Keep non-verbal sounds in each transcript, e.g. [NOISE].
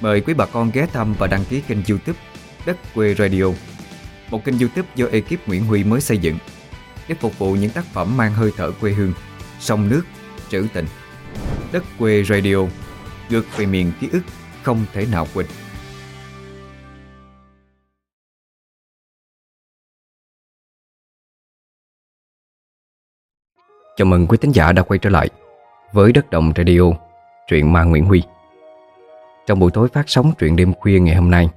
Mời quý bà con ghé thăm và đăng ký kênh youtube Đất Quê Radio. Một kênh youtube do ekip Nguyễn Huy mới xây dựng Để phục vụ những tác phẩm mang hơi thở quê hương Sông nước, trữ tình. Đất Quê Radio Ngược về miền ký ức không thể nào quên. Chào mừng quý tín giả đã quay trở lại với Đất Đồng Radio, truyện ma Nguyễn Huy. Trong buổi tối phát sóng truyện đêm khuya ngày hôm nay,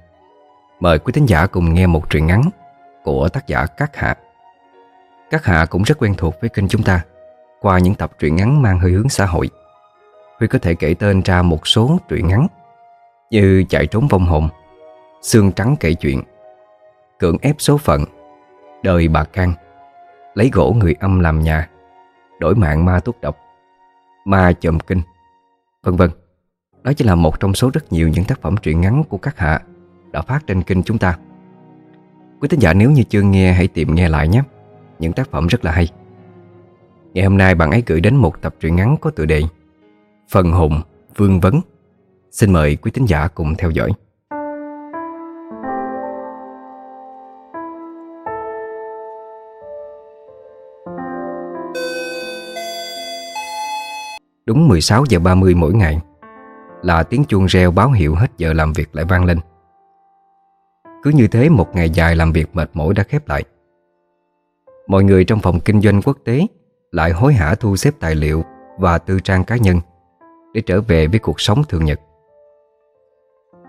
mời quý thính giả cùng nghe một truyện ngắn của tác giả Cát Hạ. Cát Hạ cũng rất quen thuộc với kênh chúng ta qua những tập truyện ngắn mang hơi hướng xã hội. Huy có thể kể tên ra một số truyện ngắn như Chạy trốn vong hồn, Xương trắng kể chuyện, Cưỡng ép số phận, Đời bà can, Lấy gỗ người âm làm nhà, Đổi mạng ma thuốc độc, Ma chồm kinh, vân vân. Đó chỉ là một trong số rất nhiều những tác phẩm truyện ngắn của các hạ đã phát trên kênh chúng ta. Quý tín giả, nếu như chưa nghe, hãy tìm nghe lại nhé. Những tác phẩm rất là hay. Ngày hôm nay bạn ấy gửi đến một tập truyện ngắn có tựa đề Phần hồn vương vấn. Xin mời quý tín giả cùng theo dõi. Đúng 16 giờ 30 mỗi ngày là tiếng chuông reo báo hiệu hết giờ làm việc lại vang lên. Cứ như thế một ngày dài làm việc mệt mỏi đã khép lại. Mọi người trong phòng kinh doanh quốc tế Lại hối hả thu xếp tài liệu Và tư trang cá nhân Để trở về với cuộc sống thường nhật.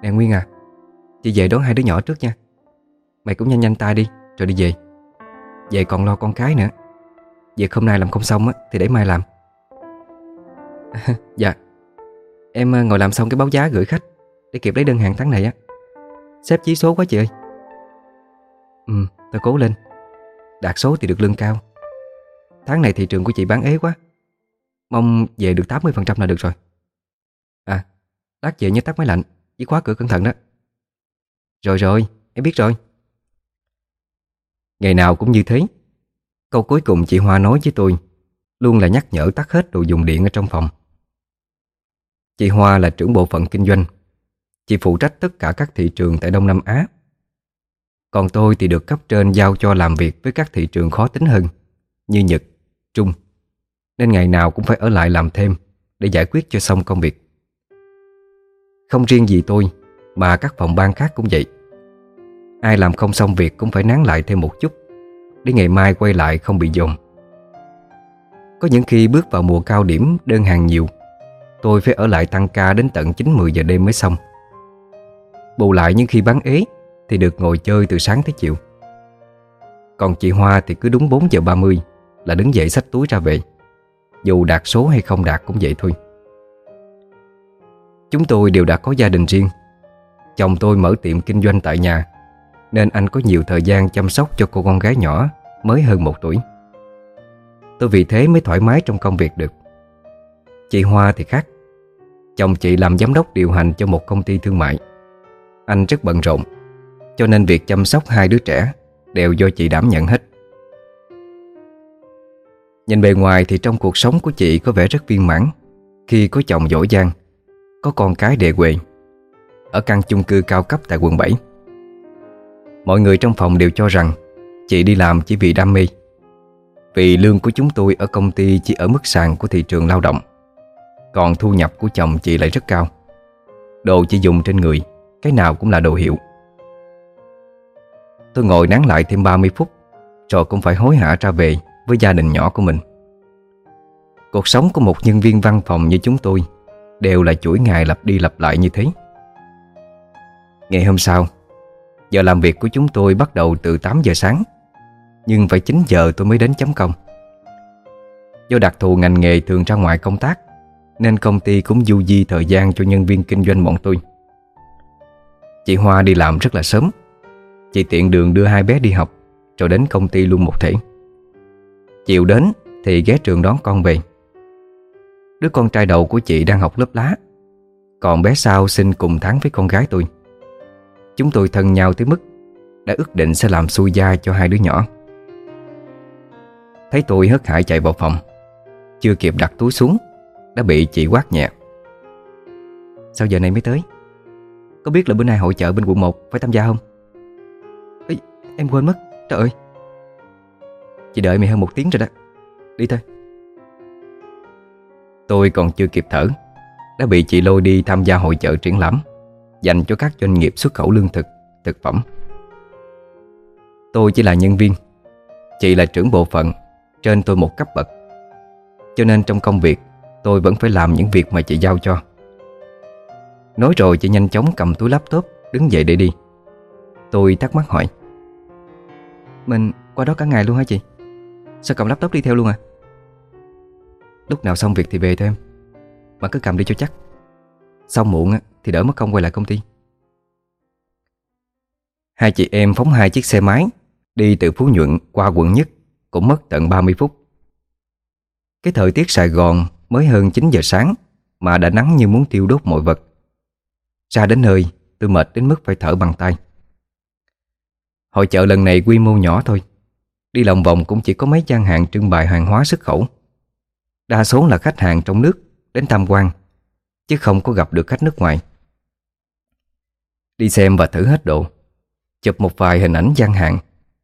Nè Nguyên à Chị về đón hai đứa nhỏ trước nha. Mày cũng nhanh nhanh tay đi Rồi đi về. Về còn lo con cái nữa. Việc hôm nay làm không xong á, thì để mai làm. [LAUGHS] Dạ. Em ờ, ngồi làm xong cái báo giá gửi khách Để kịp lấy đơn hàng tháng này á. Xếp chí số quá chị ơi. Ừ tôi cố lên. Đạt số thì được lương cao. Tháng này thị trường của chị bán ế quá. Mong về được 80% là được rồi. À Lát về nhớ tắt máy lạnh Với khóa cửa cẩn thận đó. Rồi rồi, em biết rồi. Ngày nào cũng như thế. Câu cuối cùng chị Hoa nói với tôi Luôn là nhắc nhở tắt hết đồ dùng điện ở trong phòng. Chị Hoa là trưởng bộ phận kinh doanh. Chị phụ trách tất cả các thị trường tại Đông Nam Á. Còn tôi thì được cấp trên giao cho làm việc với các thị trường khó tính hơn Như Nhật, Trung. Nên ngày nào cũng phải ở lại làm thêm Để giải quyết cho xong công việc. Không riêng gì tôi Mà các phòng ban khác cũng vậy. Ai làm không xong việc cũng phải nán lại thêm một chút Để ngày mai quay lại không bị dồn. Có những khi bước vào mùa cao điểm đơn hàng nhiều Tôi phải ở lại tăng ca đến tận 9-10 giờ đêm mới xong. Bù lại những khi bán ế Thì được ngồi chơi từ sáng tới chiều. Còn chị Hoa thì cứ đúng 4 giờ 30 Là đứng dậy xách túi ra về. Dù đạt số hay không đạt cũng vậy thôi. Chúng tôi đều đã có gia đình riêng. Chồng tôi mở tiệm kinh doanh tại nhà, Nên anh có nhiều thời gian chăm sóc cho cô con gái nhỏ Mới hơn một tuổi. Tôi vì thế mới thoải mái trong công việc được. Chị Hoa thì khác. Chồng chị làm giám đốc điều hành cho một công ty thương mại. Anh rất bận rộn Cho nên việc chăm sóc hai đứa trẻ Đều do chị đảm nhận hết. Nhìn bề ngoài thì trong cuộc sống của chị có vẻ rất viên mãn. Khi có chồng giỏi giang, Có con cái đệ quê Ở căn chung cư cao cấp tại quận 7 Mọi người trong phòng đều cho rằng Chị đi làm chỉ vì đam mê. Vì lương của chúng tôi ở công ty chỉ ở mức sàn của thị trường lao động còn thu nhập của chồng chị lại rất cao. Đồ chị dùng trên người, Cái nào cũng là đồ hiệu. Tôi ngồi nán lại thêm 30 phút, Rồi cũng phải hối hả ra về Với gia đình nhỏ của mình. Cuộc sống của một nhân viên văn phòng như chúng tôi Đều là chuỗi ngày lặp đi lặp lại như thế. Ngày hôm sau, Giờ làm việc của chúng tôi bắt đầu từ 8 giờ sáng, Nhưng phải 9 giờ tôi mới đến chấm công. Do đặc thù ngành nghề thường ra ngoài công tác nên công ty cũng du di thời gian cho nhân viên kinh doanh bọn tôi. Chị Hoa đi làm rất là sớm. Chị tiện đường đưa hai bé đi học Rồi đến công ty luôn một thể. Chiều đến thì ghé trường đón con về. Đứa con trai đầu của chị đang học lớp lá. Còn bé sau sinh cùng tháng với con gái tôi. Chúng tôi thân nhau tới mức Đã ước định sẽ làm xui gia cho hai đứa nhỏ. Thấy tôi hớt hải chạy vào phòng, Chưa kịp đặt túi xuống đã bị chị quát nhẹ. Sao giờ này mới tới? Có biết là bữa nay hội chợ bên quận 1 phải tham gia không? Ê, em quên mất Trời ơi. Chị đợi mày hơn một tiếng rồi đó. Đi thôi. Tôi còn chưa kịp thở Đã bị chị lôi đi tham gia hội chợ triển lãm Dành cho các doanh nghiệp xuất khẩu lương thực, thực phẩm. Tôi chỉ là nhân viên Chị là trưởng bộ phận Trên tôi một cấp bậc. Cho nên trong công việc Tôi vẫn phải làm những việc mà chị giao cho. Nói rồi chị nhanh chóng cầm túi laptop, Đứng dậy để đi. Tôi thắc mắc hỏi. Mình qua đó cả ngày luôn hả chị? Sao cầm laptop đi theo luôn à? Lúc nào xong việc thì về thôi em. Mà cứ cầm đi cho chắc. Xong muộn thì đỡ mất công quay lại công ty. Hai chị em phóng hai chiếc xe máy, Đi từ Phú Nhuận qua quận nhất, Cũng mất tận 30 phút. Cái thời tiết Sài Gòn mới hơn 9 giờ sáng Mà đã nắng như muốn tiêu đốt mọi vật. Ra đến nơi, tôi mệt đến mức phải thở bằng tay. Hội chợ lần này quy mô nhỏ thôi. Đi lòng vòng cũng chỉ có mấy gian hàng trưng bày hàng hóa xuất khẩu. Đa số là khách hàng trong nước đến tham quan, Chứ không có gặp được khách nước ngoài. Đi xem và thử hết độ, Chụp một vài hình ảnh gian hàng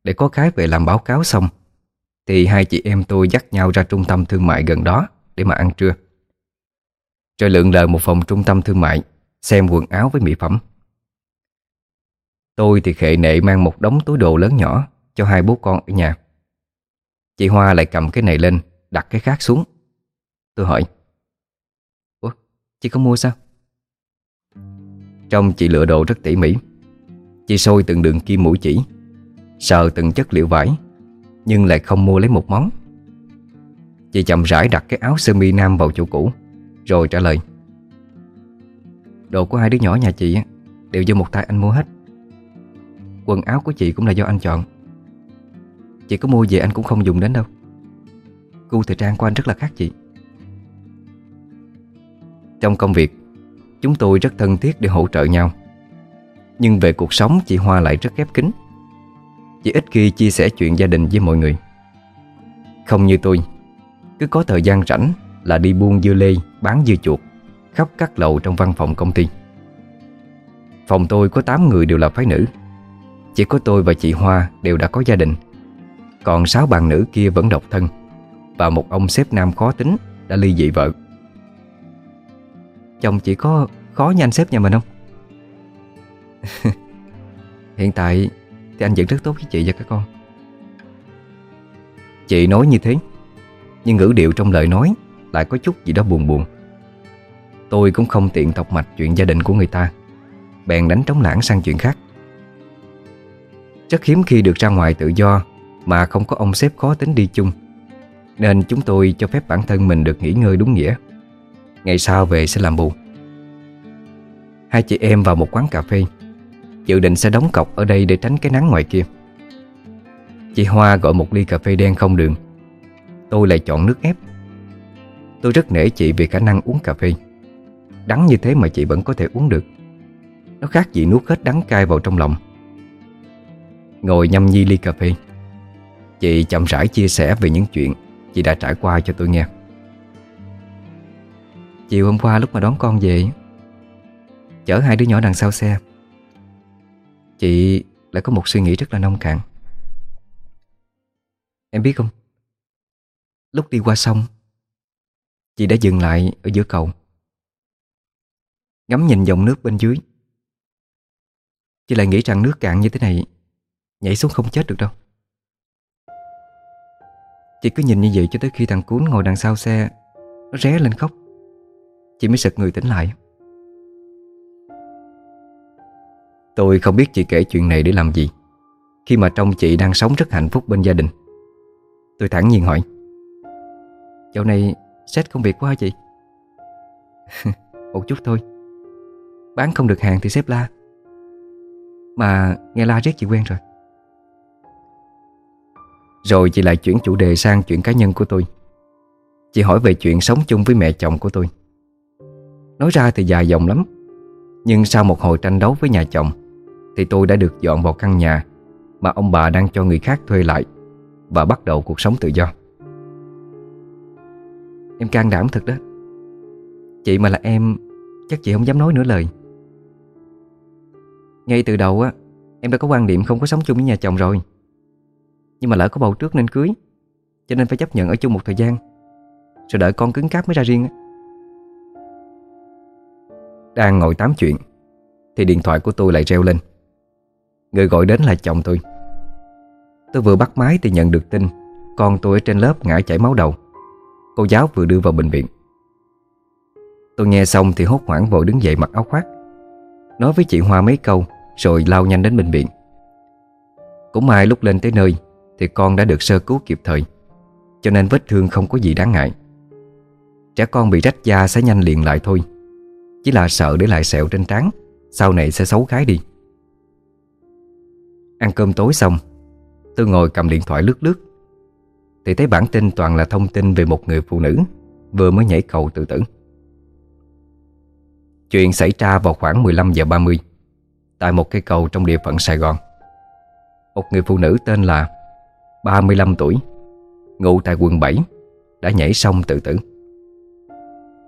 Để có cái về làm báo cáo xong, Thì hai chị em tôi dắt nhau ra trung tâm thương mại gần đó. Để mà ăn trưa. Rồi lượn lờ một phòng trung tâm thương mại, Xem quần áo với mỹ phẩm. Tôi thì khệ nệ mang một đống túi đồ lớn nhỏ Cho hai bố con ở nhà. Chị Hoa lại cầm cái này lên, Đặt cái khác xuống. Tôi hỏi, Ủa, chị có mua sao? Trong chị lựa đồ rất tỉ mỉ. Chị sôi từng đường kim mũi chỉ, Sờ từng chất liệu vải, Nhưng lại không mua lấy một món. Chị chậm rãi đặt cái áo sơ mi nam vào chỗ cũ, Rồi trả lời. Đồ của hai đứa nhỏ nhà chị Đều do một tay anh mua hết. Quần áo của chị cũng là do anh chọn. Chị có mua về anh cũng không dùng đến đâu. Gu thời trang của anh rất là khác chị. Trong công việc, Chúng tôi rất thân thiết để hỗ trợ nhau. Nhưng về cuộc sống, chị Hoa lại rất khép kín. Chị ít khi chia sẻ chuyện gia đình với mọi người. Không như tôi cứ có thời gian rảnh là đi buôn dưa lê, bán dưa chuột Khắp các lầu trong văn phòng công ty. Phòng tôi có 8 người đều là phái nữ. Chỉ có tôi và chị Hoa đều đã có gia đình. Còn 6 bạn nữ kia vẫn độc thân Và một ông sếp nam khó tính đã ly dị vợ. Chồng chị có khó như anh sếp nhà mình không? [LAUGHS] Hiện tại thì anh vẫn rất tốt với chị và các con. Chị nói như thế. Nhưng ngữ điệu trong lời nói Lại có chút gì đó buồn buồn. Tôi cũng không tiện tọc mạch chuyện gia đình của người ta, Bèn đánh trống lãng sang chuyện khác. Rất hiếm khi được ra ngoài tự do Mà không có ông sếp khó tính đi chung, Nên chúng tôi cho phép bản thân mình được nghỉ ngơi đúng nghĩa. Ngày sau về sẽ làm bù. Hai chị em vào một quán cà phê. Dự định sẽ đóng cọc ở đây để tránh cái nắng ngoài kia. Chị Hoa gọi một ly cà phê đen không đường. Tôi lại chọn nước ép. Tôi rất nể chị vì khả năng uống cà phê. Đắng như thế mà chị vẫn có thể uống được. Nó khác gì nuốt hết đắng cay vào trong lòng. Ngồi nhâm nhi ly cà phê. Chị chậm rãi chia sẻ về những chuyện Chị đã trải qua cho tôi nghe. Chiều hôm qua lúc mà đón con về, Chở hai đứa nhỏ đằng sau xe. Chị lại có một suy nghĩ rất là nông cạn. Em biết không? Lúc đi qua sông, Chị đã dừng lại ở giữa cầu. Ngắm nhìn dòng nước bên dưới. Chị lại nghĩ rằng nước cạn như thế này Nhảy xuống không chết được đâu. Chị cứ nhìn như vậy cho tới khi thằng Cún ngồi đằng sau xe, Nó ré lên khóc. Chị mới sực người tỉnh lại. Tôi không biết chị kể chuyện này để làm gì, Khi mà trong chị đang sống rất hạnh phúc bên gia đình. Tôi thẳng nhiên hỏi. Dạo này xét công việc quá hả chị? Một chút thôi. Bán không được hàng thì xếp la. Mà nghe la riết chị quen rồi. Rồi chị lại chuyển chủ đề sang chuyện cá nhân của tôi. Chị hỏi về chuyện sống chung với mẹ chồng của tôi. Nói ra thì dài dòng lắm. Nhưng sau một hồi tranh đấu với nhà chồng, Thì tôi đã được dọn vào căn nhà Mà ông bà đang cho người khác thuê lại Và bắt đầu cuộc sống tự do. Em can đảm thật đó. Chị mà là em, Chắc chị không dám nói nửa lời. Ngay từ đầu á, Em đã có quan điểm không có sống chung với nhà chồng rồi. Nhưng mà lỡ có bầu trước nên cưới, Cho nên phải chấp nhận ở chung một thời gian, Rồi đợi con cứng cáp mới ra riêng Đang ngồi tám chuyện, Thì điện thoại của tôi lại reo lên. Người gọi đến là chồng tôi. Tôi vừa bắt máy thì nhận được tin, Con tôi ở trên lớp ngã chảy máu đầu. Cô giáo vừa đưa vào bệnh viện. Tôi nghe xong thì hốt hoảng vội đứng dậy mặc áo khoác. Nói với chị Hoa mấy câu, Rồi lao nhanh đến bệnh viện. Cũng may lúc lên tới nơi, Thì con đã được sơ cứu kịp thời, Cho nên vết thương không có gì đáng ngại. Trẻ con bị rách da sẽ nhanh liền lại thôi, Chỉ là sợ để lại sẹo trên trán, Sau này sẽ xấu khái đi. Ăn cơm tối xong, Tôi ngồi cầm điện thoại lướt lướt. Thì thấy bản tin toàn là thông tin về một người phụ nữ, Vừa mới nhảy cầu tự tử. Chuyện xảy ra vào khoảng 15 giờ 30 Tại một cây cầu trong địa phận Sài Gòn. Một người phụ nữ tên là 35 tuổi, Ngụ tại quận 7 Đã nhảy sông tự tử.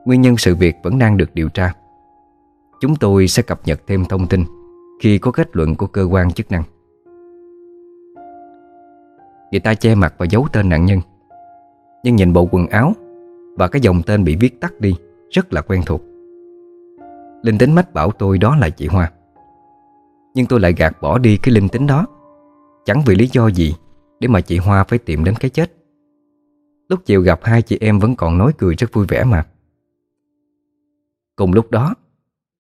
Nguyên nhân sự việc vẫn đang được điều tra. Chúng tôi sẽ cập nhật thêm thông tin Khi có kết luận của cơ quan chức năng. Người ta che mặt và giấu tên nạn nhân. Nhưng nhìn bộ quần áo Và cái dòng tên bị viết tắt đi Rất là quen thuộc. Linh tính mách bảo tôi đó là chị Hoa. Nhưng tôi lại gạt bỏ đi cái linh tính đó. Chẳng vì lý do gì Để mà chị Hoa phải tìm đến cái chết. Lúc chiều gặp hai chị em vẫn còn nói cười rất vui vẻ mà. Cùng lúc đó,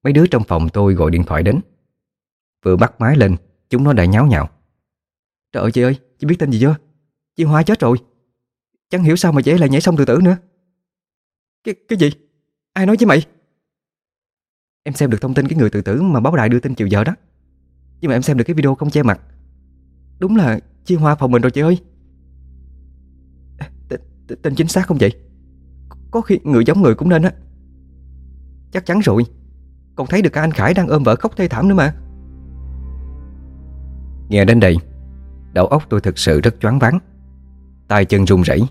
Mấy đứa trong phòng tôi gọi điện thoại đến. Vừa bắt máy lên, Chúng nó đã nháo nhào. Trời ơi, chị ơi, Chị biết tên gì chưa? Chị Hoa chết rồi. Chẳng hiểu sao mà chị lại nhảy sông tự tử nữa. Cái cái gì? Ai nói với mày? Em xem được thông tin cái người tự tử mà báo đài đưa tin chiều giờ đó. Nhưng mà em xem được cái video không che mặt. Đúng là Chi Hoa phòng mình rồi chị ơi. Tên chính xác không vậy? Có khi người giống người cũng nên á. Chắc chắn rồi. Còn thấy được cả anh Khải đang ôm vợ khóc thê thảm nữa mà. Nghe đến đây Đầu óc tôi thực sự rất choáng váng. Tay chân run rẩy,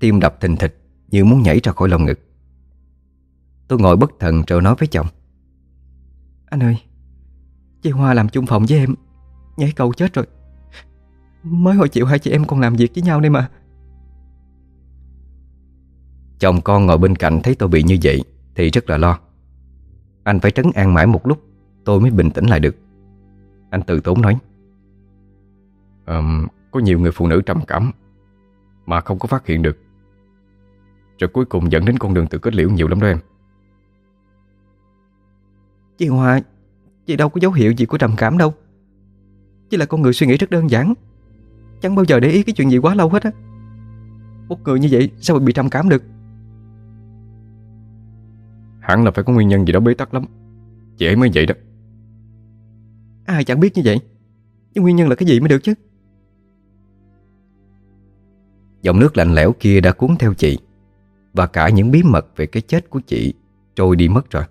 Tim đập thình thịch Như muốn nhảy ra khỏi lồng ngực. Tôi ngồi bất thần rồi nói với chồng. Anh ơi, Chị Hoa làm chung phòng với em, Nhảy cầu chết rồi. Mới hồi chịu hai chị em còn làm việc với nhau đây mà. Chồng con ngồi bên cạnh thấy tôi bị như vậy Thì rất là lo. Anh phải trấn an mãi một lúc, Tôi mới bình tĩnh lại được. Anh từ tốn nói um, Có nhiều người phụ nữ trầm cảm Mà không có phát hiện được. Rồi cuối cùng dẫn đến con đường tự kết liễu nhiều lắm đó em. Chị Hoa Chị đâu có dấu hiệu gì của trầm cảm đâu. Chỉ là con người suy nghĩ rất đơn giản. Chẳng bao giờ để ý cái chuyện gì quá lâu hết á. Một người như vậy sao mà bị trầm cảm được? Hẳn là phải có nguyên nhân gì đó bế tắc lắm. Chị ấy mới vậy đó. Ai chẳng biết như vậy. Nhưng nguyên nhân là cái gì mới được chứ Dòng nước lạnh lẽo kia đã cuốn theo chị, Và cả những bí mật về cái chết của chị Trôi đi mất rồi.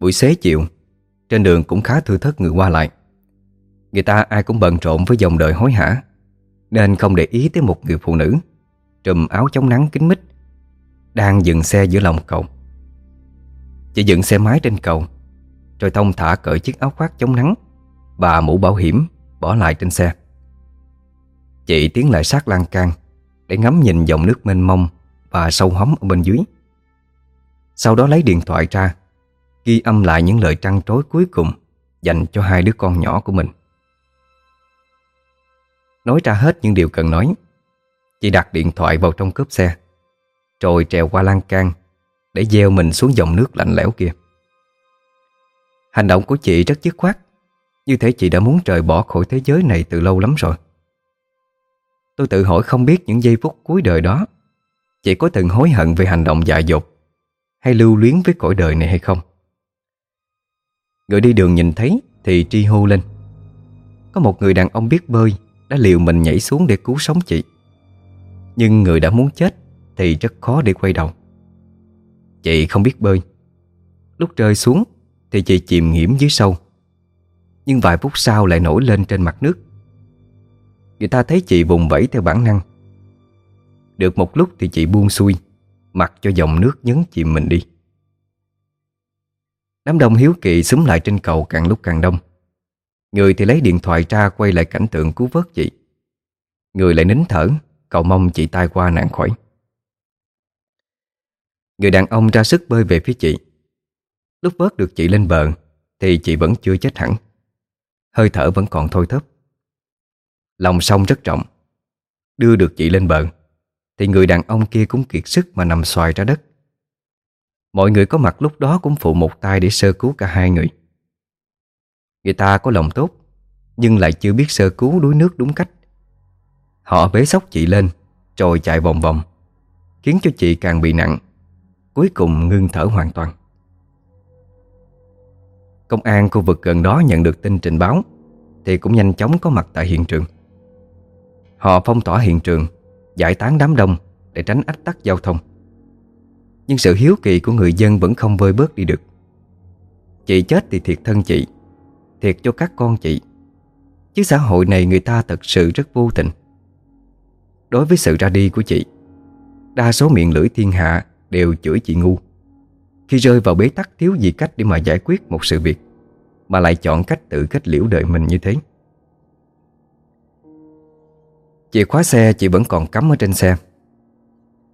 Buổi xế chiều, Trên đường cũng khá thưa thất người qua lại. Người ta ai cũng bận rộn với dòng đời hối hả, Nên không để ý tới một người phụ nữ, Trùm áo chống nắng kính mít, Đang dừng xe giữa lòng cầu. Chị dựng xe máy trên cầu, Rồi thông thả cởi chiếc áo khoác chống nắng Và mũ bảo hiểm Bỏ lại trên xe. Chị tiến lại sát lan can, Để ngắm nhìn dòng nước mênh mông Và sâu hóm ở bên dưới. Sau đó lấy điện thoại ra, Ghi âm lại những lời trăn trối cuối cùng Dành cho hai đứa con nhỏ của mình. Nói ra hết những điều cần nói, Chị đặt điện thoại vào trong cốp xe, Rồi trèo qua lan can Để gieo mình xuống dòng nước lạnh lẽo kia. Hành động của chị rất dứt khoát, Như thể chị đã muốn rời bỏ khỏi thế giới này từ lâu lắm rồi. Tôi tự hỏi không biết những giây phút cuối đời đó Chị có từng hối hận về hành động dại dột Hay lưu luyến với cõi đời này hay không. Người đi đường nhìn thấy Thì tri hô lên. Có một người đàn ông biết bơi Đã liều mình nhảy xuống để cứu sống chị. Nhưng người đã muốn chết Thì rất khó để quay đầu. Chị không biết bơi. Lúc rơi xuống Thì chị chìm nghiễm dưới sâu. Nhưng vài phút sau lại nổi lên trên mặt nước. Người ta thấy chị vùng vẫy theo bản năng. Được một lúc thì chị buông xuôi, Mặc cho dòng nước nhấn chìm mình đi. Đám đông hiếu kỳ xúm lại trên cầu càng lúc càng đông. Người thì lấy điện thoại ra quay lại cảnh tượng cứu vớt chị. Người lại nín thở, Cầu mong chị tai qua nạn khỏi. Người đàn ông ra sức bơi về phía chị. Lúc vớt được chị lên bờ, Thì chị vẫn chưa chết hẳn. Hơi thở vẫn còn thôi thấp Lòng sông rất trọng Đưa được chị lên bờ, Thì người đàn ông kia cũng kiệt sức mà nằm xoài ra đất. Mọi người có mặt lúc đó cũng phụ một tay để sơ cứu cả hai người. Người ta có lòng tốt, Nhưng lại chưa biết sơ cứu đuối nước đúng cách. Họ bế sóc chị lên Rồi chạy vòng vòng, Khiến cho chị càng bị nặng, Cuối cùng ngưng thở hoàn toàn. Công an khu vực gần đó nhận được tin trình báo, Thì cũng nhanh chóng có mặt tại hiện trường. Họ phong tỏa hiện trường, Giải tán đám đông Để tránh ách tắc giao thông. Nhưng sự hiếu kỳ của người dân Vẫn không vơi bớt đi được. Chị chết thì thiệt thân chị, Thiệt cho các con chị. Chứ xã hội này người ta thật sự rất vô tình. Đối với sự ra đi của chị, Đa số miệng lưỡi thiên hạ Đều chửi chị ngu. Khi rơi vào bế tắc thiếu gì cách Để mà giải quyết một sự việc, Mà lại chọn cách tự kết liễu đời mình như thế. Chìa khóa xe chị vẫn còn cắm ở trên xe.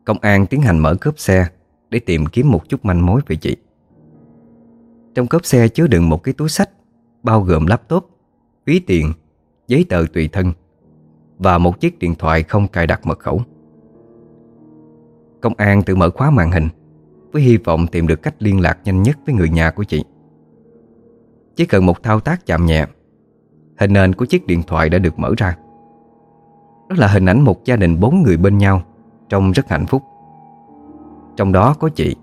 Công an tiến hành mở cốp xe Để tìm kiếm một chút manh mối về chị. Trong cốp xe chứa đựng một cái túi sách Bao gồm laptop, ví tiền, giấy tờ tùy thân Và một chiếc điện thoại không cài đặt mật khẩu. Công an tự mở khóa màn hình Với hy vọng tìm được cách liên lạc nhanh nhất với người nhà của chị. Chỉ cần một thao tác chạm nhẹ Hình nền của chiếc điện thoại đã được mở ra đó là hình ảnh một gia đình bốn người bên nhau Trông rất hạnh phúc. Trong đó có chị,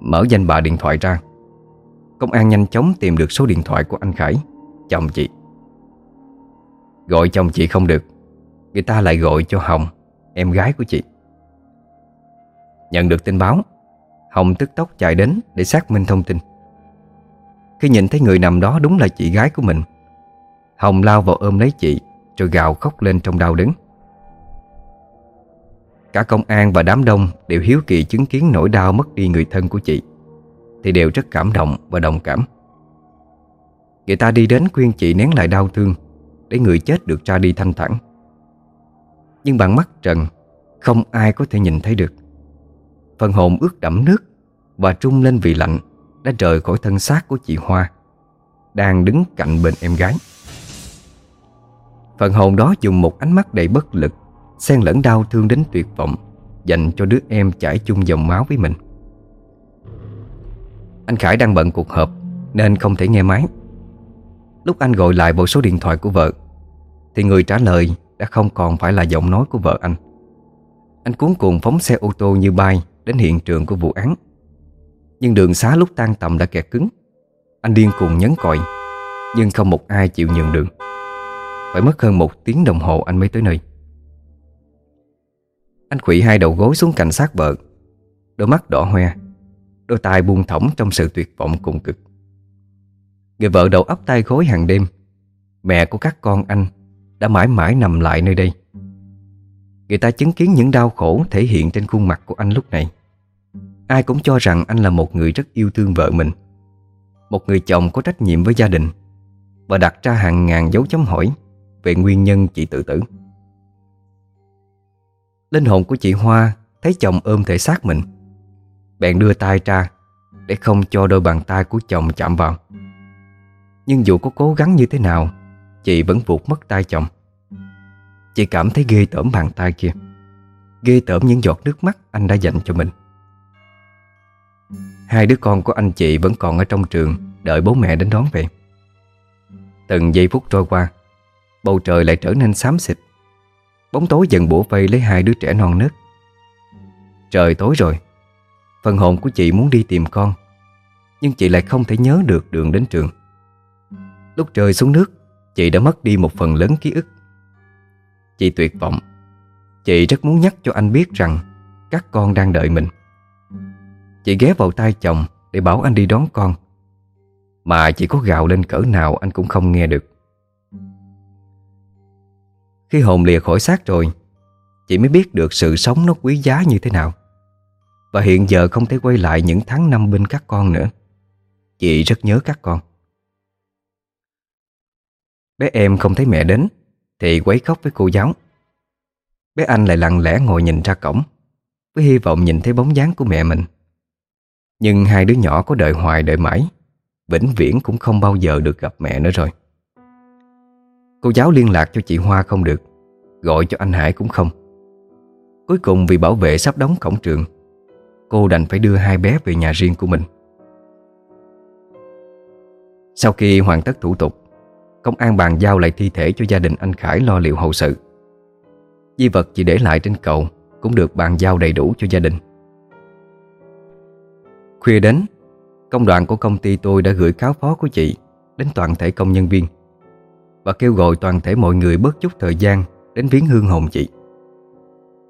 Mở danh bạ điện thoại ra. Công an nhanh chóng tìm được số điện thoại của anh Khải, Chồng chị. Gọi chồng chị không được, Người ta lại gọi cho Hồng, Em gái của chị. Nhận được tin báo, Hồng tức tốc chạy đến để xác minh thông tin. Khi nhìn thấy người nằm đó đúng là chị gái của mình, Hồng lao vào ôm lấy chị rồi gào khóc lên trong đau đớn. Cả công an và đám đông đều hiếu kỳ chứng kiến nỗi đau mất đi người thân của chị, Thì đều rất cảm động và đồng cảm. Người ta đi đến khuyên chị nén lại đau thương, Để người chết được ra đi thanh thản. Nhưng bằng mắt trần, Không ai có thể nhìn thấy được. Phần hồn ướt đẫm nước Và trung lên vì lạnh Đã rời khỏi thân xác của chị Hoa, Đang đứng cạnh bên em gái. Phần hồn đó dùng một ánh mắt đầy bất lực, xen lẫn đau thương đến tuyệt vọng, Dành cho đứa em chảy chung dòng máu với mình. Anh Khải đang bận cuộc họp, Nên không thể nghe máy. Lúc anh gọi lại bộ số điện thoại của vợ, Thì người trả lời đã không còn phải là giọng nói của vợ anh. Anh cuốn cuồng phóng xe ô tô như bay Đến hiện trường của vụ án. Nhưng đường xá lúc tan tầm đã kẹt cứng, Anh điên cuồng nhấn còi, Nhưng không một ai chịu nhường đường phải mất hơn một tiếng đồng hồ anh mới tới nơi. Anh khủy hai đầu gối xuống cạnh sát vợ. Đôi mắt đỏ hoe, Đôi tai buông thõng trong sự tuyệt vọng cùng cực. Người vợ đầu ấp tay gối hàng đêm, Mẹ của các con anh Đã mãi mãi nằm lại nơi đây. Người ta chứng kiến những đau khổ Thể hiện trên khuôn mặt của anh lúc này. Ai cũng cho rằng anh là một người rất yêu thương vợ mình, Một người chồng có trách nhiệm với gia đình Và đặt ra hàng ngàn dấu chấm hỏi về nguyên nhân chị tự tử. Linh hồn của chị Hoa thấy chồng ôm thể xác mình. Bèn đưa tay ra để không cho đôi bàn tay của chồng chạm vào. Nhưng dù có cố gắng như thế nào, chị vẫn vụt mất tay chồng. Chị cảm thấy ghê tởm bàn tay kia. Ghê tởm những giọt nước mắt anh đã dành cho mình. Hai đứa con của anh chị vẫn còn ở trong trường đợi bố mẹ đến đón về. Từng giây phút trôi qua, Bầu trời lại trở nên xám xịt. Bóng tối dần bủa vây lấy hai đứa trẻ non nớt. Trời tối rồi, Phần hồn của chị muốn đi tìm con, Nhưng chị lại không thể nhớ được đường đến trường. Lúc trời xuống nước, Chị đã mất đi một phần lớn ký ức. Chị tuyệt vọng, Chị rất muốn nhắc cho anh biết rằng Các con đang đợi mình. Chị ghé vào tay chồng Để bảo anh đi đón con, Mà chỉ có gào lên cỡ nào anh cũng không nghe được khi hồn lìa khỏi xác rồi, Chị mới biết được sự sống nó quý giá như thế nào. Và hiện giờ không thể quay lại những tháng năm bên các con nữa. Chị rất nhớ các con. Bé em không thấy mẹ đến, Thì quấy khóc với cô giáo. Bé anh lại lặng lẽ ngồi nhìn ra cổng, Với hy vọng nhìn thấy bóng dáng của mẹ mình. Nhưng hai đứa nhỏ có đợi hoài đợi mãi, Vĩnh viễn cũng không bao giờ được gặp mẹ nữa rồi. Cô giáo liên lạc cho chị Hoa không được, Gọi cho anh Hải cũng không. Cuối cùng vì bảo vệ sắp đóng cổng trường, Cô đành phải đưa hai bé về nhà riêng của mình. Sau khi hoàn tất thủ tục, Công an bàn giao lại thi thể cho gia đình anh Khải lo liệu hậu sự. Di vật chỉ để lại trên cầu Cũng được bàn giao đầy đủ cho gia đình. Khuya đến, Công đoàn của công ty tôi đã gửi cáo phó của chị Đến toàn thể công nhân viên. Và kêu gọi toàn thể mọi người bớt chút thời gian Đến viếng hương hồn chị.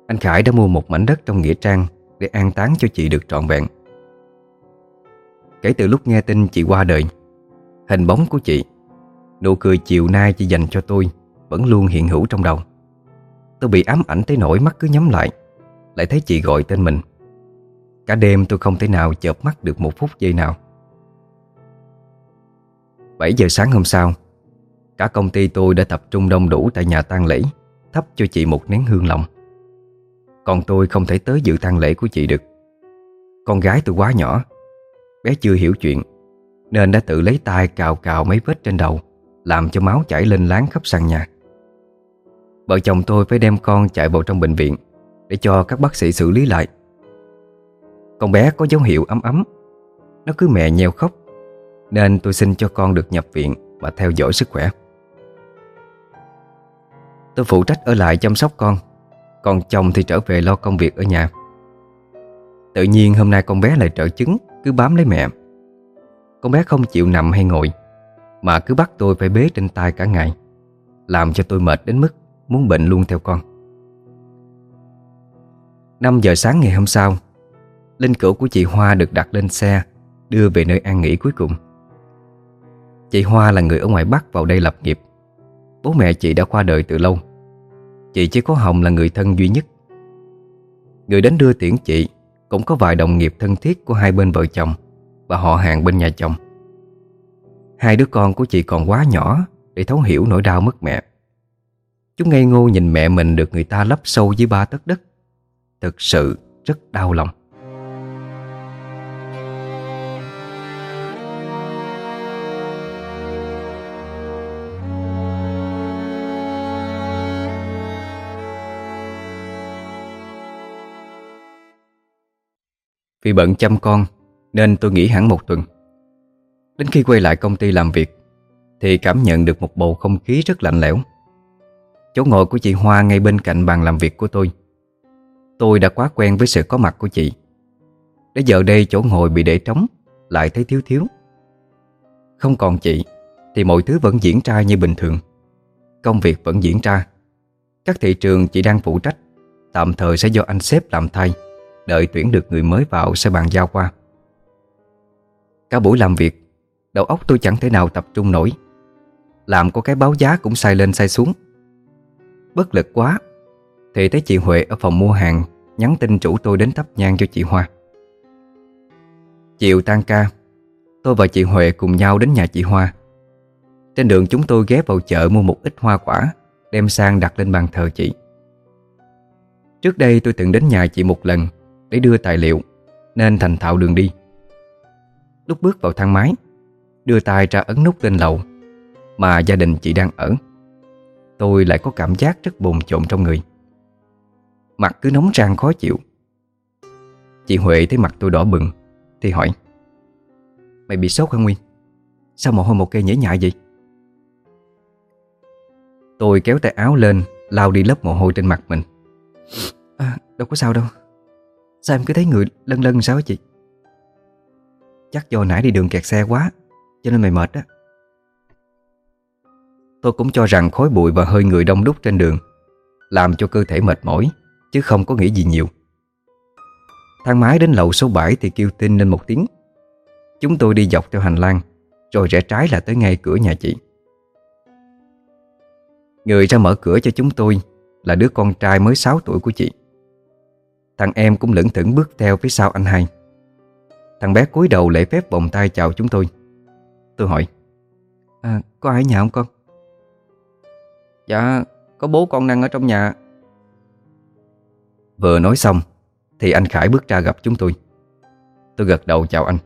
Anh Khải đã mua một mảnh đất trong Nghĩa Trang Để an táng cho chị được trọn vẹn. Kể từ lúc nghe tin chị qua đời, Hình bóng của chị, Nụ cười chiều nay chỉ dành cho tôi Vẫn luôn hiện hữu trong đầu. Tôi bị ám ảnh tới nỗi mắt cứ nhắm lại Lại thấy chị gọi tên mình. Cả đêm tôi không thể nào chợp mắt được một phút giây nào. 7 giờ sáng hôm sau Cả công ty tôi đã tập trung đông đủ tại nhà tang lễ, Thắp cho chị một nén hương lòng. Còn tôi không thể tới dự tang lễ của chị được. Con gái tôi quá nhỏ, Bé chưa hiểu chuyện, Nên đã tự lấy tay cào cào mấy vết trên đầu, Làm cho máu chảy lên láng khắp sàn nhà. Vợ chồng tôi phải đem con chạy vào trong bệnh viện Để cho các bác sĩ xử lý lại. Con bé có dấu hiệu ấm ấm, Nó cứ mẹ nheo khóc, Nên tôi xin cho con được nhập viện Và theo dõi sức khỏe. Tôi phụ trách ở lại chăm sóc con. Còn chồng thì trở về lo công việc ở nhà. Tự nhiên hôm nay con bé lại trợ chứng, Cứ bám lấy mẹ. Con bé không chịu nằm hay ngồi, Mà cứ bắt tôi phải bế trên tay cả ngày, Làm cho tôi mệt đến mức Muốn bệnh luôn theo con. 5 giờ sáng ngày hôm sau, Linh cữu của chị Hoa được đặt lên xe, Đưa về nơi an nghỉ cuối cùng. Chị Hoa là người ở ngoài Bắc vào đây lập nghiệp. Bố mẹ chị đã qua đời từ lâu. Chị chỉ có Hồng là người thân duy nhất. Người đến đưa tiễn chị Cũng có vài đồng nghiệp thân thiết của hai bên vợ chồng Và họ hàng bên nhà chồng. Hai đứa con của chị còn quá nhỏ Để thấu hiểu nỗi đau mất mẹ. Chúng ngây ngô nhìn mẹ mình được người ta lấp sâu dưới ba tấc đất. Thực sự rất đau lòng. Vì bận chăm con, Nên tôi nghỉ hẳn một tuần. Đến khi quay lại công ty làm việc, Thì cảm nhận được một bầu không khí rất lạnh lẽo. Chỗ ngồi của chị Hoa ngay bên cạnh bàn làm việc của tôi. Tôi đã quá quen với sự có mặt của chị. Đến giờ đây chỗ ngồi bị để trống, Lại thấy thiếu thiếu. Không còn chị, Thì mọi thứ vẫn diễn ra như bình thường. Công việc vẫn diễn ra. Các thị trường chị đang phụ trách, Tạm thời sẽ do anh sếp làm thay. Đợi tuyển được người mới vào sẽ bàn giao qua. Cả buổi làm việc, Đầu óc tôi chẳng thể nào tập trung nổi. Làm có cái báo giá cũng sai lên sai xuống. Bất lực quá, Thì thấy chị Huệ ở phòng mua hàng Nhắn tin chủ tôi đến thắp nhang cho chị Hoa. Chiều tan ca, Tôi và chị Huệ cùng nhau đến nhà chị Hoa. Trên đường chúng tôi ghé vào chợ mua một ít hoa quả, Đem sang đặt lên bàn thờ chị. Trước đây tôi từng đến nhà chị một lần để đưa tài liệu Nên thành thạo đường đi. Lúc bước vào thang máy Đưa tay ra ấn nút lên lầu Mà gia đình chị đang ở. Tôi lại có cảm giác rất bồn chồn trong người. Mặt cứ nóng rang khó chịu. Chị Huệ thấy mặt tôi đỏ bừng Thì hỏi Mày bị sốt hả Nguyên? Sao mồ hôi một cây nhễ nhại vậy? Tôi kéo tay áo lên Lao đi lớp mồ hôi trên mặt mình. À, Đâu có sao đâu. Sao em cứ thấy người lân lân sao chị? Chắc do nãy đi đường kẹt xe quá, Cho nên mày mệt á. Tôi cũng cho rằng khói bụi và hơi người đông đúc trên đường Làm cho cơ thể mệt mỏi, Chứ không có nghĩ gì nhiều. Thang máy đến lầu số 7 thì kêu tin lên một tiếng. Chúng tôi đi dọc theo hành lang, Rồi rẽ trái là tới ngay cửa nhà chị. Người ra mở cửa cho chúng tôi Là đứa con trai mới 6 tuổi của chị. Thằng em cũng lững thững bước theo phía sau anh hai. Thằng bé cúi đầu lễ phép vòng tay chào chúng tôi. Tôi hỏi À có ai ở nhà không con? Dạ Có bố con đang ở trong nhà. Vừa nói xong Thì anh Khải bước ra gặp chúng tôi. Tôi gật đầu chào anh.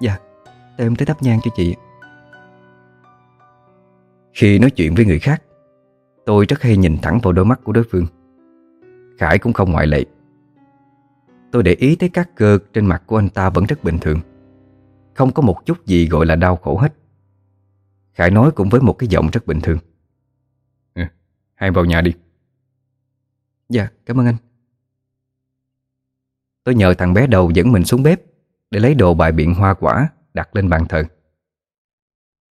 Dạ Để em tới thắp nhang cho chị. Khi nói chuyện với người khác Tôi rất hay nhìn thẳng vào đôi mắt của đối phương. Khải cũng không ngoại lệ Tôi để ý thấy các cơ trên mặt của anh ta vẫn rất bình thường. Không có một chút gì gọi là đau khổ hết. Khải nói cũng với một cái giọng rất bình thường. Ừ, Hai vào nhà đi. Dạ cảm ơn anh. Tôi nhờ thằng bé đầu dẫn mình xuống bếp Để lấy đồ bài biện hoa quả Đặt lên bàn thờ.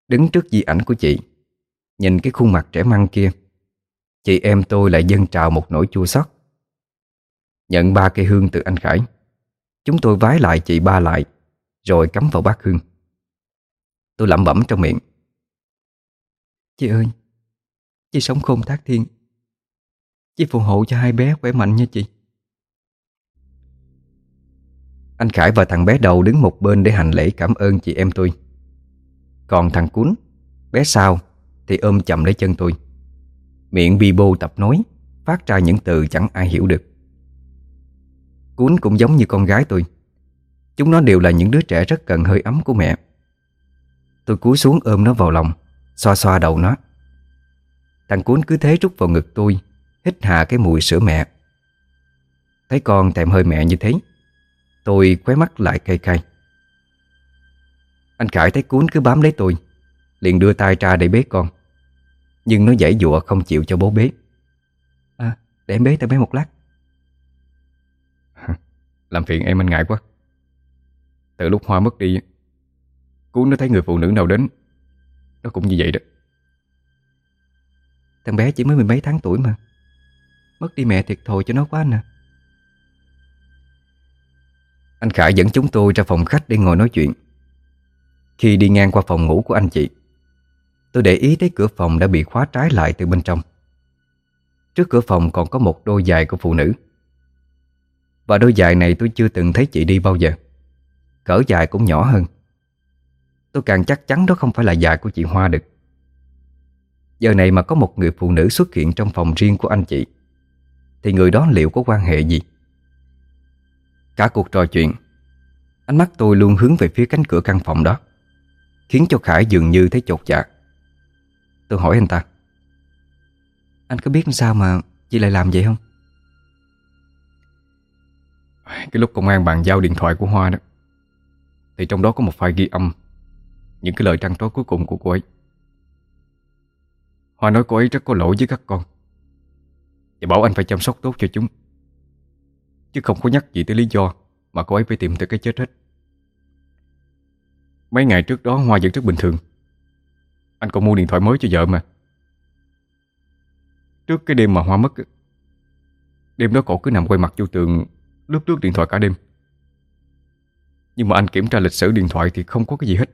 Đứng trước di ảnh của chị Nhìn cái khuôn mặt trẻ măng kia Chị em tôi lại dâng trào một nỗi chua xót Nhận ba cây hương từ anh Khải. Chúng tôi vái lại chị ba lại, Rồi cắm vào bát hương. Tôi lẩm bẩm trong miệng. Chị ơi, Chị sống khôn thác thiên Chị phù hộ cho hai bé khỏe mạnh nha chị. Anh Khải và thằng bé đầu đứng một bên để hành lễ cảm ơn chị em tôi. Còn thằng Cún Bé sau Thì ôm chầm lấy chân tôi. Miệng bi bô tập nói, Phát ra những từ chẳng ai hiểu được. Cún cũng giống như con gái tôi. Chúng nó đều là những đứa trẻ rất cần hơi ấm của mẹ. Tôi cúi xuống ôm nó vào lòng, Xoa xoa đầu nó. Thằng Cún cứ thế rút vào ngực tôi, Hít hà cái mùi sữa mẹ. Thấy con thèm hơi mẹ như thế, Tôi khóe mắt lại cay cay Anh Khải thấy Cún cứ bám lấy tôi, Liền đưa tay ra để bế con. Nhưng nó dãy dụa không chịu cho bố bế. À để em bế, tao bế một lát. Làm phiền em anh ngại quá. Từ lúc Hoa mất đi Cún nó thấy người phụ nữ nào đến Nó cũng như vậy đó. Thằng bé chỉ mới mười mấy tháng tuổi mà. Mất đi mẹ thiệt thòi cho nó quá nè. Anh Khải dẫn chúng tôi ra phòng khách để ngồi nói chuyện. Khi đi ngang qua phòng ngủ của anh chị Tôi để ý thấy cửa phòng đã bị khóa trái lại từ bên trong. Trước cửa phòng còn có một đôi giày của phụ nữ và đôi giày này tôi chưa từng thấy chị đi bao giờ Cỡ dài cũng nhỏ hơn Tôi càng chắc chắn đó không phải là giày của chị Hoa được Giờ này mà có một người phụ nữ xuất hiện trong phòng riêng của anh chị, Thì người đó liệu có quan hệ gì? Cả cuộc trò chuyện, Ánh mắt tôi luôn hướng về phía cánh cửa căn phòng đó, Khiến cho Khải dường như thấy chột dạ Tôi hỏi anh ta, Anh có biết sao mà chị lại làm vậy không? Cái lúc công an bàn giao điện thoại của Hoa đó, Thì trong đó có một file ghi âm, Những cái lời trăn trối cuối cùng của cô ấy. Hoa nói cô ấy rất có lỗi với các con, Và bảo anh phải chăm sóc tốt cho chúng, Chứ không có nhắc gì tới lý do Mà cô ấy phải tìm tới cái chết hết. Mấy ngày trước đó Hoa vẫn rất bình thường. Anh còn mua điện thoại mới cho vợ mà. Trước cái đêm mà Hoa mất Đêm đó cậu cứ nằm quay mặt vô tường Lướt lướt điện thoại cả đêm. Nhưng mà anh kiểm tra lịch sử điện thoại Thì không có cái gì hết.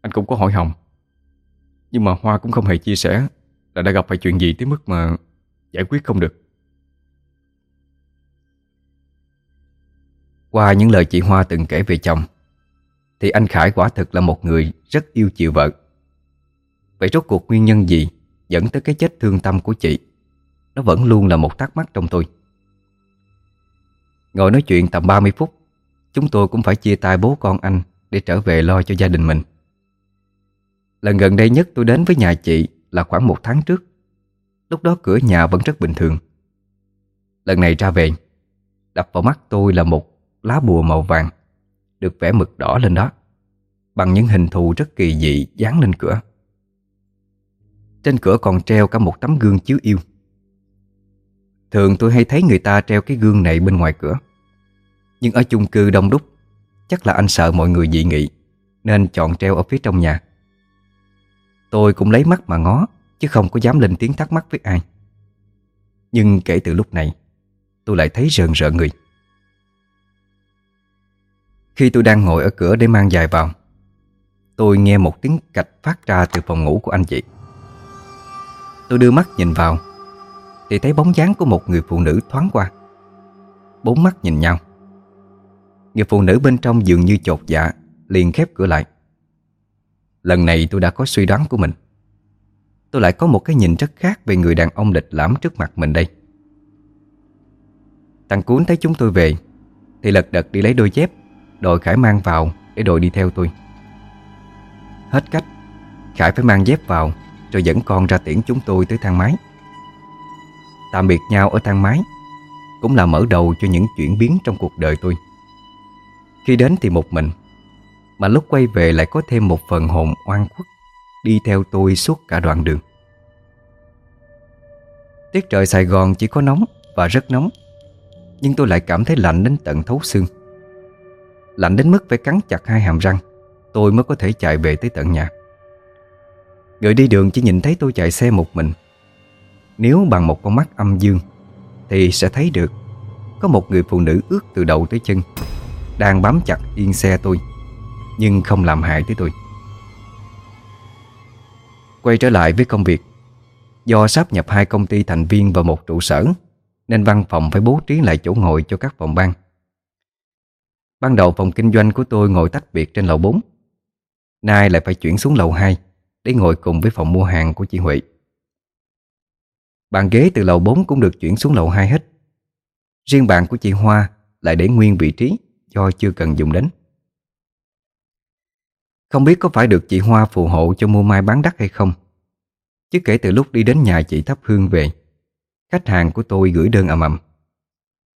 Anh cũng có hỏi Hồng. Nhưng mà Hoa cũng không hề chia sẻ Là đã gặp phải chuyện gì tới mức mà Giải quyết không được. Qua những lời chị Hoa từng kể về chồng, Thì anh Khải quả thực là một người Rất yêu chiều vợ. Vậy rốt cuộc nguyên nhân gì Dẫn tới cái chết thương tâm của chị? Nó vẫn luôn là một thắc mắc trong tôi. Ngồi nói chuyện tầm 30 phút, Chúng tôi cũng phải chia tay bố con anh Để trở về lo cho gia đình mình. Lần gần đây nhất tôi đến với nhà chị Là khoảng một tháng trước. Lúc đó cửa nhà vẫn rất bình thường. Lần này ra về, Đập vào mắt tôi là một lá bùa màu vàng, Được vẽ mực đỏ lên đó, Bằng những hình thù rất kỳ dị dán lên cửa. Trên cửa còn treo cả một tấm gương chiếu yêu. Thường tôi hay thấy người ta treo cái gương này bên ngoài cửa. Nhưng ở chung cư đông đúc, Chắc là anh sợ mọi người dị nghị, Nên chọn treo ở phía trong nhà. Tôi cũng lấy mắt mà ngó, Chứ không có dám lên tiếng thắc mắc với ai. Nhưng kể từ lúc này, Tôi lại thấy rợn rợn người. Khi tôi đang ngồi ở cửa để mang dài vào, Tôi nghe một tiếng cạch phát ra từ phòng ngủ của anh chị. Tôi đưa mắt nhìn vào thì thấy bóng dáng của một người phụ nữ thoáng qua. Bốn mắt nhìn nhau. Người phụ nữ bên trong dường như chột dạ Liền khép cửa lại. Lần này tôi đã có suy đoán của mình. Tôi lại có một cái nhìn rất khác Về người đàn ông lịch lãm trước mặt mình đây. Thằng Cuốn thấy chúng tôi về, Thì lật đật đi lấy đôi dép, Đội Khải mang vào Để đội đi theo tôi. Hết cách, Khải phải mang dép vào, Rồi dẫn con ra tiễn chúng tôi tới thang máy. Tạm biệt nhau ở thang máy, Cũng là mở đầu cho những chuyển biến trong cuộc đời tôi. Khi đến thì một mình, Mà lúc quay về lại có thêm một phần hồn oan khuất Đi theo tôi suốt cả đoạn đường. Tiết trời Sài Gòn chỉ có nóng và rất nóng, Nhưng tôi lại cảm thấy lạnh đến tận thấu xương. Lạnh đến mức phải cắn chặt hai hàm răng, Tôi mới có thể chạy về tới tận nhà. Người đi đường chỉ nhìn thấy tôi chạy xe một mình nếu bằng một con mắt âm dương, Thì sẽ thấy được Có một người phụ nữ ướt từ đầu tới chân, Đang bám chặt yên xe tôi, Nhưng không làm hại tới tôi. Quay trở lại với công việc. Do sắp nhập hai công ty thành viên vào một trụ sở, Nên văn phòng phải bố trí lại chỗ ngồi cho các phòng ban. Ban đầu phòng kinh doanh của tôi ngồi tách biệt trên lầu 4 Nay lại phải chuyển xuống lầu 2 Để ngồi cùng với phòng mua hàng của chị Huệ. Bàn ghế từ lầu 4 cũng được chuyển xuống lầu 2 hết. Riêng bàn của chị Hoa lại để nguyên vị trí Do chưa cần dùng đến. Không biết có phải được chị Hoa phù hộ cho mua mai bán đắt hay không. Chứ kể từ lúc đi đến nhà chị thắp hương về, Khách hàng của tôi gửi đơn ầm ầm.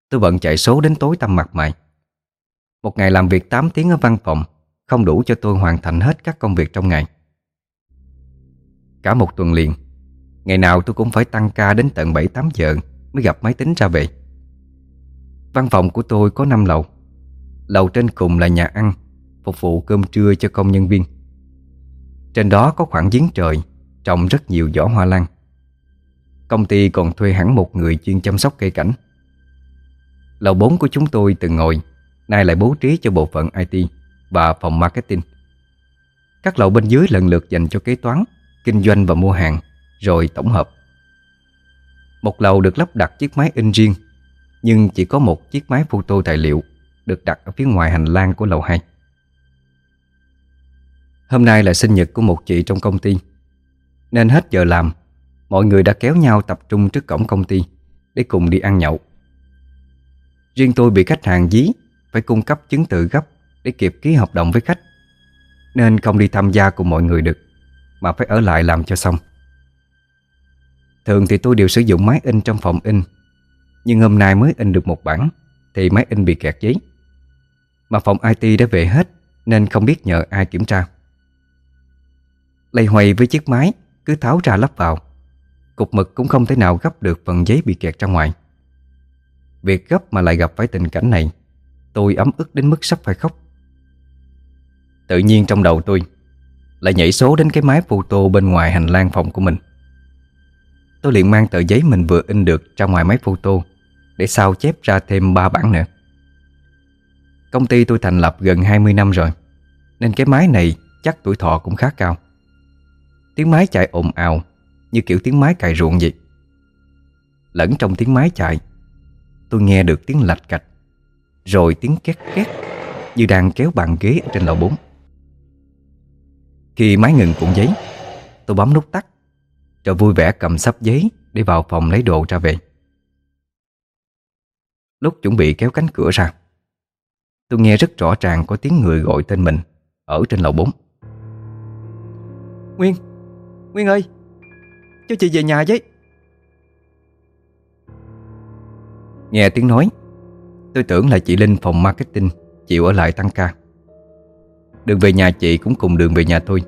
Tôi vẫn chạy số đến tối tăm mặt mày. Một ngày làm việc 8 tiếng ở văn phòng Không đủ cho tôi hoàn thành hết các công việc trong ngày. Cả một tuần liền Ngày nào tôi cũng phải tăng ca đến tận 7-8 giờ Mới gặp máy tính ra về. Văn phòng của tôi có 5 lầu. Lầu trên cùng là nhà ăn, Phục vụ cơm trưa cho công nhân viên. Trên đó có khoảng giếng trời, Trồng rất nhiều giỏ hoa lan. Công ty còn thuê hẳn một người chuyên chăm sóc cây cảnh. Lầu 4 của chúng tôi từng ngồi, Nay lại bố trí cho bộ phận IT Và phòng marketing. Các lầu bên dưới lần lượt dành cho kế toán, Kinh doanh và mua hàng. Rồi tổng hợp. Một lầu được lắp đặt chiếc máy in riêng, Nhưng chỉ có một chiếc máy photo tài liệu Được đặt ở phía ngoài hành lang của lầu 2 Hôm nay là sinh nhật của một chị trong công ty, nên hết giờ làm, Mọi người đã kéo nhau tập trung trước cổng công ty Để cùng đi ăn nhậu. Riêng tôi bị khách hàng dí Phải cung cấp chứng từ gấp Để kịp ký hợp đồng với khách, Nên không đi tham gia cùng mọi người được, Mà phải ở lại làm cho xong. Thường thì tôi đều sử dụng máy in trong phòng in. Nhưng hôm nay mới in được một bản, Thì máy in bị kẹt giấy. Mà phòng IT đã về hết, Nên không biết nhờ ai kiểm tra. Lây hoay với chiếc máy, cứ tháo ra lắp vào. Cục mực cũng không thể nào gấp được phần giấy bị kẹt ra ngoài. Việc gấp mà lại gặp phải tình cảnh này, Tôi ấm ức đến mức sắp phải khóc. Tự nhiên trong đầu tôi, Lại nhảy số đến cái máy photo bên ngoài hành lang phòng của mình. Tôi liền mang tờ giấy mình vừa in được ra ngoài máy photo, Để sao chép ra thêm 3 bản nữa. Công ty tôi thành lập gần 20 năm rồi, Nên cái máy này chắc tuổi thọ cũng khá cao. Tiếng máy chạy ồn ào, Như kiểu tiếng máy cày ruộng vậy. Lẫn trong tiếng máy chạy, Tôi nghe được tiếng lạch cạch, Rồi tiếng két két Như đang kéo bàn ghế ở trên lầu 4 Khi máy ngừng cuộn giấy, Tôi bấm nút tắt. Rồi vui vẻ cầm sắp giấy Để vào phòng lấy đồ ra về. Lúc chuẩn bị kéo cánh cửa ra Tôi nghe rất rõ ràng có tiếng người gọi tên mình Ở trên lầu 4 Nguyên Nguyên ơi Cho chị về nhà với. Nghe tiếng nói Tôi tưởng là chị Linh phòng marketing Chịu ở lại tăng ca. Đường về nhà chị cũng cùng đường về nhà tôi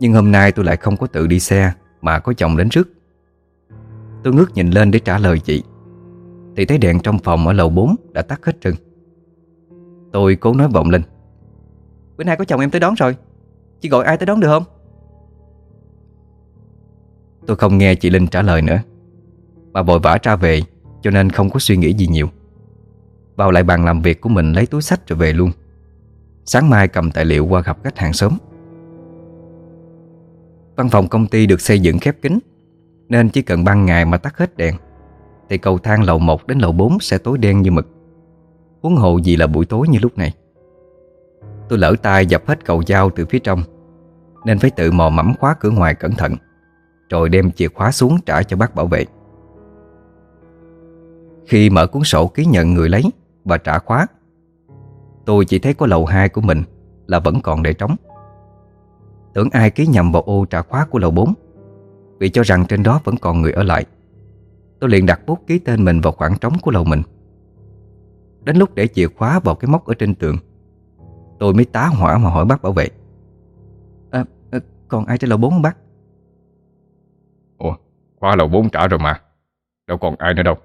Nhưng hôm nay tôi lại không có tự đi xe mà có chồng đến trước. Tôi ngước nhìn lên để trả lời chị. Thì thấy đèn trong phòng ở lầu 4 Đã tắt hết trơn. Tôi cố nói vọng lên. Bữa nay có chồng em tới đón rồi. Chị gọi ai tới đón được không? Tôi không nghe chị Linh trả lời nữa. Mà vội vã ra về, Cho nên không có suy nghĩ gì nhiều. Vào lại bàn làm việc của mình lấy túi sách rồi về luôn. Sáng mai cầm tài liệu qua gặp khách hàng sớm. Văn phòng công ty được xây dựng khép kín, Nên chỉ cần ban ngày mà tắt hết đèn, Thì cầu thang lầu 1 đến lầu 4 sẽ tối đen như mực. Huống hộ gì là buổi tối như lúc này. Tôi lỡ tay dập hết cầu dao từ phía trong, Nên phải tự mò mẫm khóa cửa ngoài cẩn thận, Rồi đem chìa khóa xuống trả cho bác bảo vệ. Khi mở cuốn sổ ký nhận người lấy Và trả khóa, Tôi chỉ thấy có lầu 2 của mình Là vẫn còn để trống. Tưởng ai ký nhầm vào ô trả khóa của lầu 4 Vì cho rằng trên đó vẫn còn người ở lại Tôi liền đặt bút ký tên mình vào khoảng trống của lầu mình. Đến lúc để chìa khóa vào cái móc ở trên tường Tôi mới tá hỏa mà hỏi bác bảo vệ. À, à, Còn ai trên lầu 4 không bác? Ủa, khóa lầu 4 trả rồi mà. Đâu còn ai nữa đâu.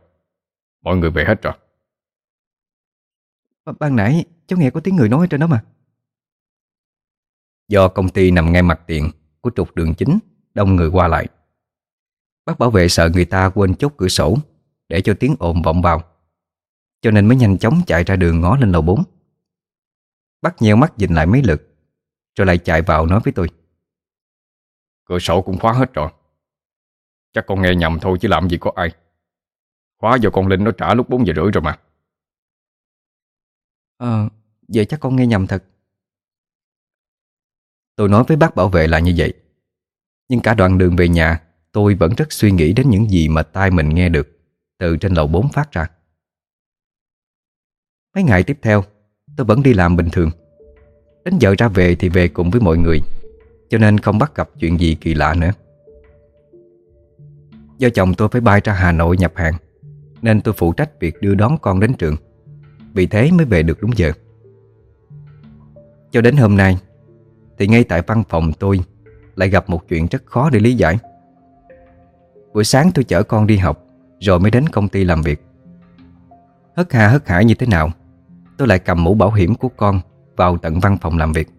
Mọi người về hết rồi. Ban nãy cháu nghe có tiếng người nói ở trên đó mà Do công ty nằm ngay mặt tiền Của trục đường chính Đông người qua lại. Bác bảo vệ sợ người ta quên chốt cửa sổ Để cho tiếng ồn vọng vào Cho nên mới nhanh chóng chạy ra đường ngó lên lầu 4 Bác nheo mắt nhìn lại mấy lượt Rồi lại chạy vào nói với tôi. Cửa sổ cũng khóa hết rồi. Chắc con nghe nhầm thôi chứ làm gì có ai. Khóa do con Linh nó trả lúc 4 giờ rưỡi rồi mà. Ờ, vậy chắc con nghe nhầm thật Tôi nói với bác bảo vệ là như vậy. Nhưng cả đoạn đường về nhà, Tôi vẫn rất suy nghĩ đến những gì mà tai mình nghe được Từ trên lầu 4 phát ra. Mấy ngày tiếp theo, Tôi vẫn đi làm bình thường. Đến giờ ra về thì về cùng với mọi người, Cho nên không bắt gặp chuyện gì kỳ lạ nữa. Do chồng tôi phải bay ra Hà Nội nhập hàng, Nên tôi phụ trách việc đưa đón con đến trường. Vì thế mới về được đúng giờ. Cho đến hôm nay thì ngay tại văn phòng tôi Lại gặp một chuyện rất khó để lý giải. Buổi sáng tôi chở con đi học, Rồi mới đến công ty làm việc. Hất hà hất hải như thế nào, Tôi lại cầm mũ bảo hiểm của con Vào tận văn phòng làm việc.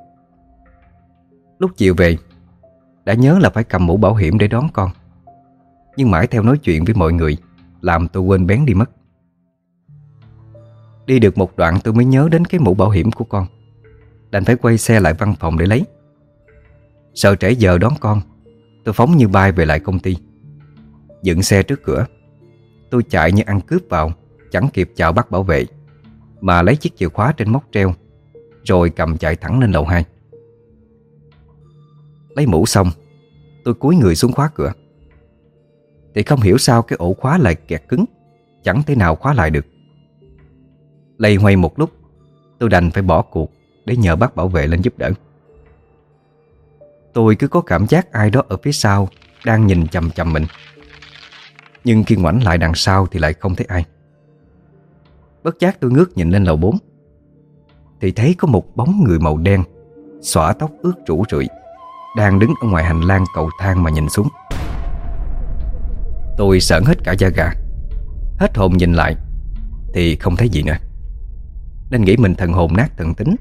Lúc chiều về, Đã nhớ là phải cầm mũ bảo hiểm để đón con. Nhưng mãi theo nói chuyện với mọi người, Làm tôi quên bén đi mất. Đi được một đoạn tôi mới nhớ đến cái mũ bảo hiểm của con. Đành phải quay xe lại văn phòng để lấy. Sợ trễ giờ đón con, Tôi phóng như bay về lại công ty. Dựng xe trước cửa. Tôi chạy như ăn cướp vào, Chẳng kịp chào bắt bảo vệ, Mà lấy chiếc chìa khóa trên móc treo, Rồi cầm chạy thẳng lên lầu 2 Lấy mũ xong, Tôi cúi người xuống khóa cửa. Thì không hiểu sao cái ổ khóa lại kẹt cứng, Chẳng thể nào khóa lại được. Lây hoay một lúc, Tôi đành phải bỏ cuộc. Để nhờ bác bảo vệ lên giúp đỡ. Tôi cứ có cảm giác ai đó ở phía sau Đang nhìn chầm chầm mình. Nhưng khi ngoảnh lại đằng sau Thì lại không thấy ai. Bất giác tôi ngước nhìn lên lầu 4 Thì thấy có một bóng người màu đen Xõa tóc ướt rủ rượi, Đang đứng ở ngoài hành lang cầu thang mà nhìn xuống. Tôi sợn hết cả da gà, Hết hồn nhìn lại Thì không thấy gì nữa. Nên nghĩ mình thần hồn nát thần tính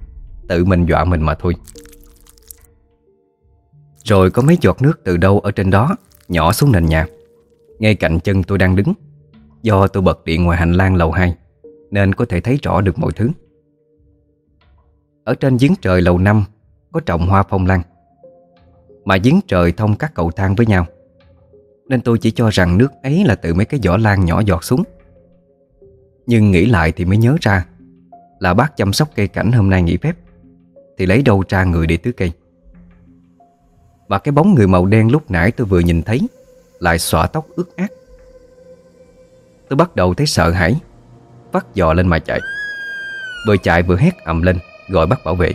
Tự mình dọa mình mà thôi. Rồi có mấy giọt nước từ đâu ở trên đó, Nhỏ xuống nền nhà. Ngay cạnh chân tôi đang đứng. Do tôi bật điện ngoài hành lang lầu 2 Nên có thể thấy rõ được mọi thứ. Ở trên giếng trời lầu 5 Có trồng hoa phong lan. Mà giếng trời thông các cầu thang với nhau. Nên tôi chỉ cho rằng nước ấy là từ mấy cái vỏ lan nhỏ giọt xuống. Nhưng nghĩ lại thì mới nhớ ra Là bác chăm sóc cây cảnh hôm nay nghỉ phép. Thì lấy đâu ra người để tưới cây. Và cái bóng người màu đen lúc nãy tôi vừa nhìn thấy Lại xõa tóc ướt át. Tôi bắt đầu thấy sợ hãi Vắt giò lên mà chạy. Vừa chạy vừa hét ầm lên Gọi bác bảo vệ.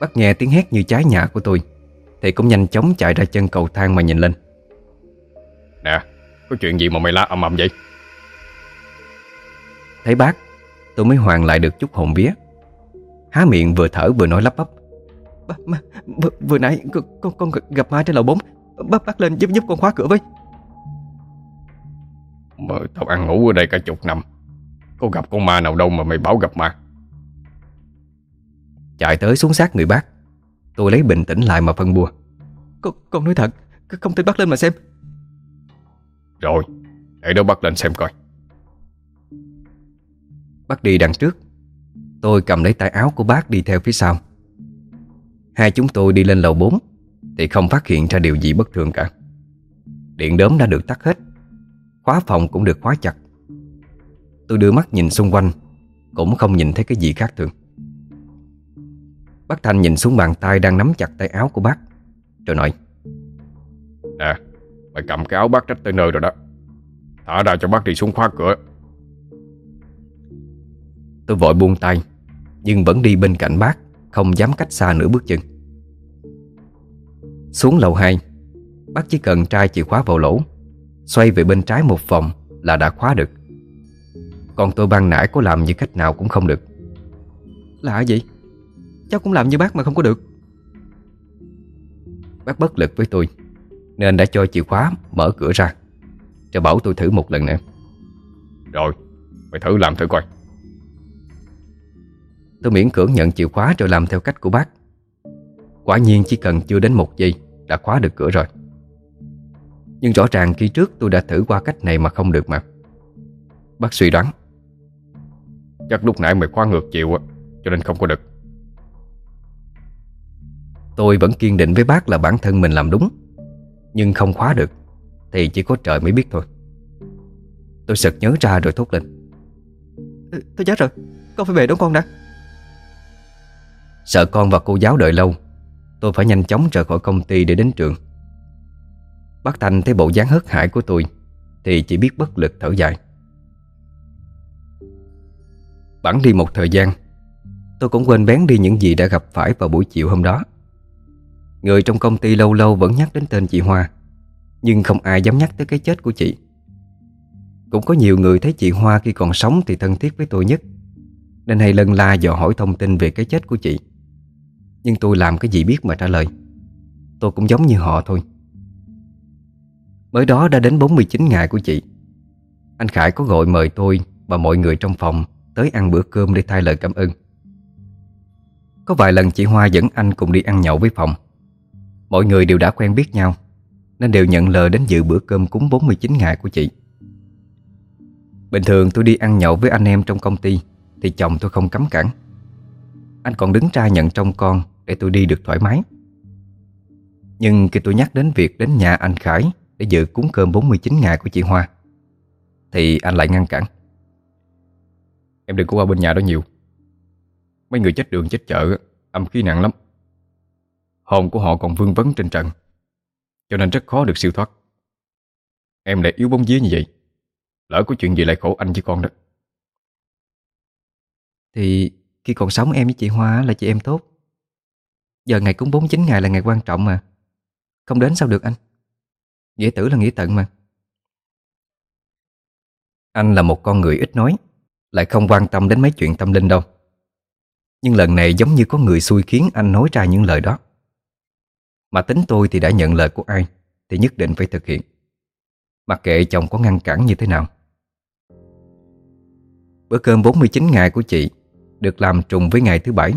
Bác nghe tiếng hét như trái nhà của tôi Thì cũng nhanh chóng chạy ra chân cầu thang mà nhìn lên. Nè, có chuyện gì mà mày la ầm ầm vậy? Thấy bác Tôi mới hoàn lại được chút hồn vía Há miệng vừa thở vừa nói lắp bắp. Bác, mà, vừa, vừa nãy con, con, con gặp ma trên lầu 4 Bác bác lên giúp giúp con khóa cửa với. Mà tao ăn ngủ ở đây cả chục năm. Có gặp con ma nào đâu mà mày bảo gặp ma. Chạy tới xuống sát người bác. Tôi lấy bình tĩnh lại mà phân bua. Con, con nói thật Không tin bác lên mà xem. Rồi, để đó bắt lên xem coi. Bác đi đằng trước Tôi cầm lấy tay áo của bác đi theo phía sau. Hai chúng tôi đi lên lầu 4 Thì không phát hiện ra điều gì bất thường cả. Điện đốm đã được tắt hết, Khóa phòng cũng được khóa chặt. Tôi đưa mắt nhìn xung quanh, Cũng không nhìn thấy cái gì khác thường. Bác thanh nhìn xuống bàn tay đang nắm chặt tay áo của bác, Rồi nói, Nè, Mày cầm cái áo bác trách tới nơi rồi đó. Thả ra cho bác đi xuống khóa cửa. Tôi vội buông tay Nhưng vẫn đi bên cạnh bác Không dám cách xa nửa bước chân. Xuống lầu 2 Bác chỉ cần trai chìa khóa vào lỗ Xoay về bên trái một vòng Là đã khóa được. Còn tôi ban nãy có làm như cách nào cũng không được. Lạ gì Cháu cũng làm như bác mà không có được. Bác bất lực với tôi Nên đã cho chìa khóa mở cửa ra Cho bảo tôi thử một lần nữa. Rồi Mày thử làm thử coi Tôi miễn cưỡng nhận chìa khóa rồi làm theo cách của bác. Quả nhiên chỉ cần chưa đến một giây Đã khóa được cửa rồi. Nhưng rõ ràng khi trước tôi đã thử qua cách này mà không được mà. Bác suy đoán. Chắc lúc nãy mày khóa ngược chiều á Cho nên không có được. Tôi vẫn kiên định với bác là bản thân mình làm đúng. Nhưng không khóa được Thì chỉ có trời mới biết thôi. Tôi sực nhớ ra rồi thốt lên. Tôi chết rồi Con phải về đón con đã Sợ con và cô giáo đợi lâu, Tôi phải nhanh chóng rời khỏi công ty để đến trường. Bác Thanh thấy bộ dáng hớt hải của tôi, Thì chỉ biết bất lực thở dài. Bẵng đi một thời gian, Tôi cũng quên bén đi những gì đã gặp phải vào buổi chiều hôm đó. Người trong công ty lâu lâu vẫn nhắc đến tên chị Hoa, Nhưng không ai dám nhắc tới cái chết của chị. Cũng có nhiều người thấy chị Hoa khi còn sống thì thân thiết với tôi nhất, Nên hay lân la dò hỏi thông tin về cái chết của chị. Nhưng tôi làm cái gì biết mà trả lời. Tôi cũng giống như họ thôi. Mới đó đã đến 49 ngày của chị. Anh Khải có gọi mời tôi và mọi người trong phòng Tới ăn bữa cơm để thay lời cảm ơn. Có vài lần chị Hoa dẫn anh cùng đi ăn nhậu với phòng. Mọi người đều đã quen biết nhau, Nên đều nhận lời đến dự bữa cơm cúng 49 ngày của chị. Bình thường tôi đi ăn nhậu với anh em trong công ty Thì chồng tôi không cấm cản. Anh còn đứng ra nhận trông con để tôi đi được thoải mái. Nhưng khi tôi nhắc đến việc đến nhà anh Khải Để dự cúng cơm 49 ngày của chị Hoa, Thì anh lại ngăn cản. Em đừng có qua bên nhà đó nhiều. Mấy người chết đường chết chợ, Âm khí nặng lắm. Hồn của họ còn vương vấn trên trần, Cho nên rất khó được siêu thoát. Em lại yếu bóng vía như vậy, Lỡ có chuyện gì lại khổ anh với con đó. Thì khi còn sống em với chị Hoa là chị em tốt. Giờ ngày cúng 49 ngày là ngày quan trọng mà. Không đến sao được anh? Nghĩa tử là nghĩa tận mà. Anh là một con người ít nói, Lại không quan tâm đến mấy chuyện tâm linh đâu. Nhưng lần này giống như có người xui khiến anh nói ra những lời đó. Mà tính tôi thì đã nhận lời của ai Thì nhất định phải thực hiện. Mặc kệ chồng có ngăn cản như thế nào. Bữa cơm 49 ngày của chị Được làm trùng với ngày thứ bảy.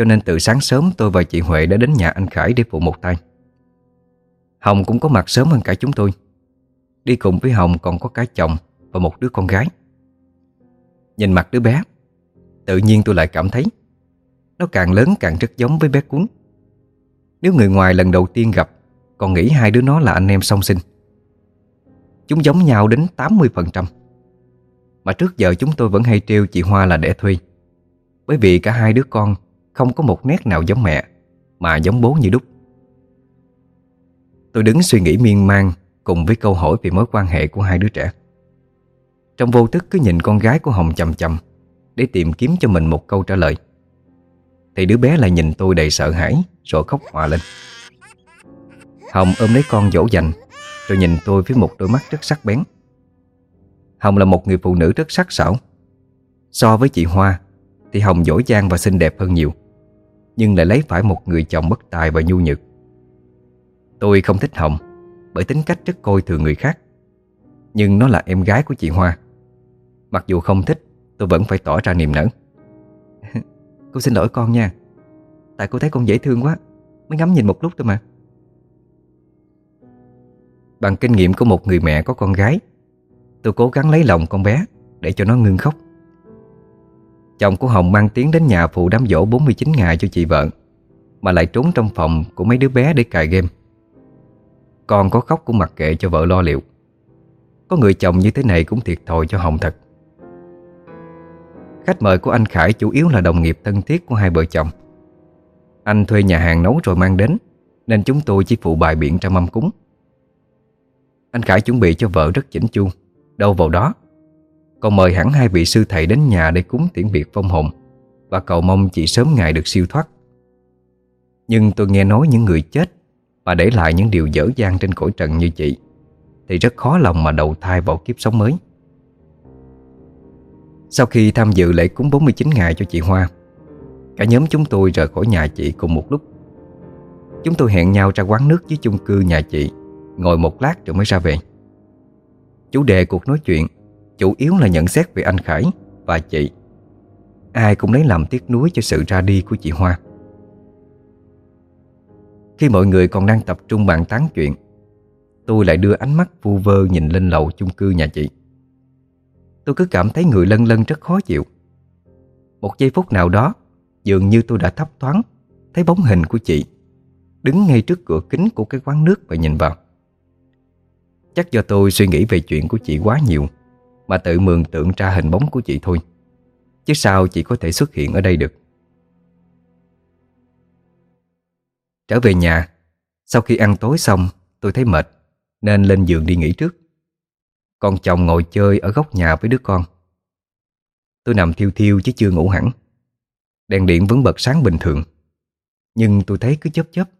Cho nên từ sáng sớm tôi và chị Huệ đã đến nhà anh Khải để phụ một tay. Hồng cũng có mặt sớm hơn cả chúng tôi. Đi cùng với Hồng còn có cái chồng Và một đứa con gái. Nhìn mặt đứa bé, Tự nhiên tôi lại cảm thấy Nó càng lớn càng rất giống với bé cuốn. Nếu người ngoài lần đầu tiên gặp, Còn nghĩ hai đứa nó là anh em song sinh. Chúng giống nhau đến 80% Mà trước giờ chúng tôi vẫn hay trêu chị Hoa là đẻ thuê. Bởi vì cả hai đứa con không có một nét nào giống mẹ, Mà giống bố như đúc. Tôi đứng suy nghĩ miên man Cùng với câu hỏi về mối quan hệ của hai đứa trẻ. Trong vô thức cứ nhìn con gái của Hồng chầm chầm Để tìm kiếm cho mình một câu trả lời. Thì đứa bé lại nhìn tôi đầy sợ hãi rồi khóc hòa lên. Hồng ôm lấy con dỗ dành, Rồi nhìn tôi với một đôi mắt rất sắc bén. Hồng là một người phụ nữ rất sắc sảo. So với chị Hoa Thì Hồng dỗ dang và xinh đẹp hơn nhiều. Nhưng lại lấy phải một người chồng bất tài và nhu nhược. Tôi không thích Hồng, Bởi tính cách rất coi thường người khác. Nhưng nó là em gái của chị Hoa. Mặc dù không thích, Tôi vẫn phải tỏ ra niềm nở. [LAUGHS] Cô xin lỗi con nha. Tại cô thấy con dễ thương quá, Mới ngắm nhìn một lúc thôi mà. Bằng kinh nghiệm của một người mẹ có con gái, Tôi cố gắng lấy lòng con bé Để cho nó ngưng khóc. Chồng của Hồng mang tiếng đến nhà phụ đám dỗ 49 ngày cho chị vợ, Mà lại trốn trong phòng của mấy đứa bé để cài game. Con có khóc cũng mặc kệ cho vợ lo liệu. Có người chồng như thế này cũng thiệt thòi cho Hồng thật. Khách mời của anh Khải chủ yếu là đồng nghiệp thân thiết của hai vợ chồng. Anh thuê nhà hàng nấu rồi mang đến, Nên chúng tôi chỉ phụ bài biện trong mâm cúng. Anh Khải chuẩn bị cho vợ rất chỉnh chu, Đâu vào đó còn mời hẳn hai vị sư thầy đến nhà để cúng tiễn biệt phong hồn, Và cầu mong chị sớm ngày được siêu thoát. Nhưng tôi nghe nói những người chết Và để lại những điều dở dang trên cõi trần như chị, Thì rất khó lòng mà đầu thai vào kiếp sống mới. Sau khi tham dự lễ cúng 49 ngày cho chị Hoa, Cả nhóm chúng tôi rời khỏi nhà chị cùng một lúc. Chúng tôi hẹn nhau ra quán nước dưới chung cư nhà chị, Ngồi một lát rồi mới ra về. Chủ đề cuộc nói chuyện Chủ yếu là nhận xét về anh Khải và chị. Ai cũng lấy làm tiếc nuối cho sự ra đi của chị Hoa. Khi mọi người còn đang tập trung bàn tán chuyện, Tôi lại đưa ánh mắt vu vơ nhìn lên lầu chung cư nhà chị. Tôi cứ cảm thấy người lân lân rất khó chịu. Một giây phút nào đó, Dường như tôi đã thấp thoáng Thấy bóng hình của chị Đứng ngay trước cửa kính của cái quán nước và nhìn vào. Chắc do tôi suy nghĩ về chuyện của chị quá nhiều mà tự mường tượng ra hình bóng của chị thôi. Chứ sao chị có thể xuất hiện ở đây được? Trở về nhà, Sau khi ăn tối xong, Tôi thấy mệt, Nên lên giường đi nghỉ trước. Còn chồng ngồi chơi ở góc nhà với đứa con. Tôi nằm thiêu thiêu chứ chưa ngủ hẳn. Đèn điện vẫn bật sáng bình thường. Nhưng tôi thấy cứ chớp chớp.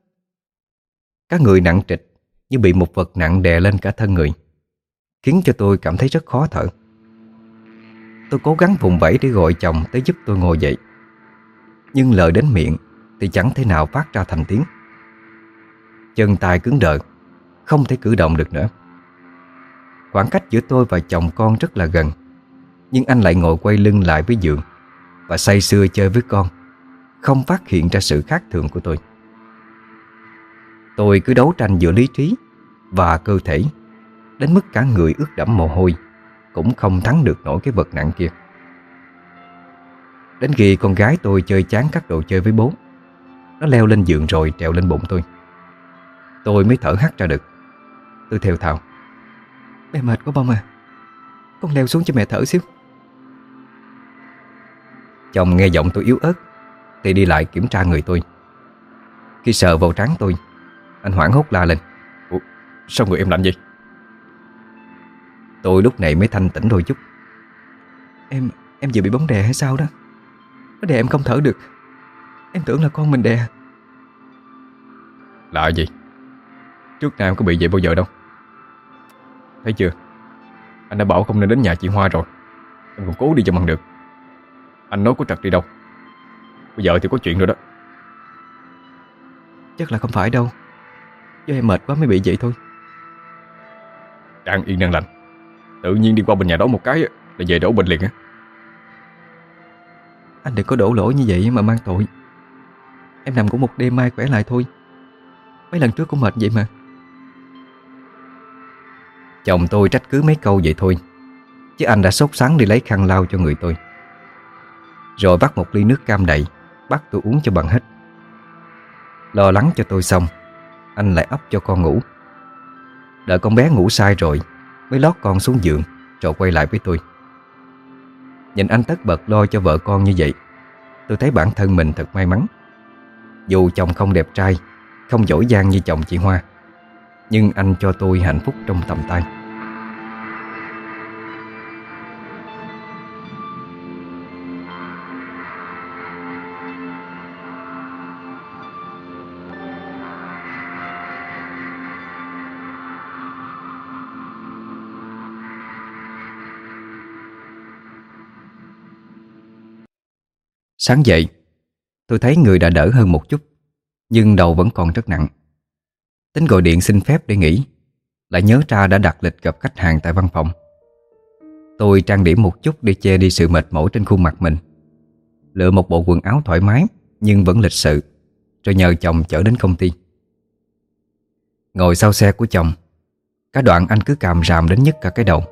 Các người nặng trịch, Như bị một vật nặng đè lên cả thân người, Khiến cho tôi cảm thấy rất khó thở. Tôi cố gắng vùng vẫy để gọi chồng tới giúp tôi ngồi dậy. Nhưng lời đến miệng Thì chẳng thể nào phát ra thành tiếng. Chân tay cứng đờ, Không thể cử động được nữa. Khoảng cách giữa tôi và chồng con rất là gần, Nhưng anh lại ngồi quay lưng lại với giường và say sưa chơi với con, Không phát hiện ra sự khác thường của tôi. Tôi cứ đấu tranh giữa lý trí Và cơ thể, Đến mức cả người ướt đẫm mồ hôi. Cũng không thắng được nổi cái vật nặng kia. Đến khi con gái tôi chơi chán các đồ chơi với bố Nó leo lên giường rồi trèo lên bụng tôi. Tôi mới thở hắt ra được. Tôi theo thào. Mẹ mệt quá bông à. Con leo xuống cho mẹ thở xíu. Chồng nghe giọng tôi yếu ớt Thì đi lại kiểm tra người tôi. Khi sờ vào trán tôi Anh hoảng hốt la lên. Ủa, sao người em lạnh vậy? Tôi lúc này mới thanh tỉnh đôi chút. Em em vừa bị bóng đè hay sao đó? Nó đè em không thở được. Em tưởng là con mình đè. Lạ gì? Trước nay em có bị vậy bao giờ đâu. Thấy chưa? Anh đã bảo không nên đến nhà chị Hoa rồi. Em còn cố đi cho bằng được. Anh nói có trật đi đâu. Bây giờ thì có chuyện rồi đó. Chắc là không phải đâu. Do em mệt quá mới bị vậy thôi. Đang yên đang lành Tự nhiên đi qua bên nhà đó một cái Là về đổ bệnh liền á. Anh đừng có đổ lỗi như vậy mà mang tội. Em nằm cũng một đêm mai khỏe lại thôi. Mấy lần trước cũng mệt vậy mà. Chồng tôi trách cứ mấy câu vậy thôi Chứ anh đã sốt sắng đi lấy khăn lau cho người tôi. Rồi bắt một ly nước cam đầy Bắt tôi uống cho bằng hết. Lo lắng cho tôi xong Anh lại ấp cho con ngủ. Đợi con bé ngủ sai rồi Mới lót con xuống giường, Rồi quay lại với tôi. Nhìn anh tất bật lo cho vợ con như vậy, Tôi thấy bản thân mình thật may mắn. Dù chồng không đẹp trai, Không giỏi giang như chồng chị Hoa, Nhưng anh cho tôi hạnh phúc trong tầm tay. Sáng dậy, Tôi thấy người đã đỡ hơn một chút, Nhưng đầu vẫn còn rất nặng. Tính gọi điện xin phép để nghỉ, Lại nhớ ra đã đặt lịch gặp khách hàng tại văn phòng. Tôi trang điểm một chút để che đi sự mệt mỏi trên khuôn mặt mình. Lựa một bộ quần áo thoải mái, Nhưng vẫn lịch sự, Rồi nhờ chồng chở đến công ty. Ngồi sau xe của chồng, Cả đoạn anh cứ càm ràm đến nhất cả cái đầu,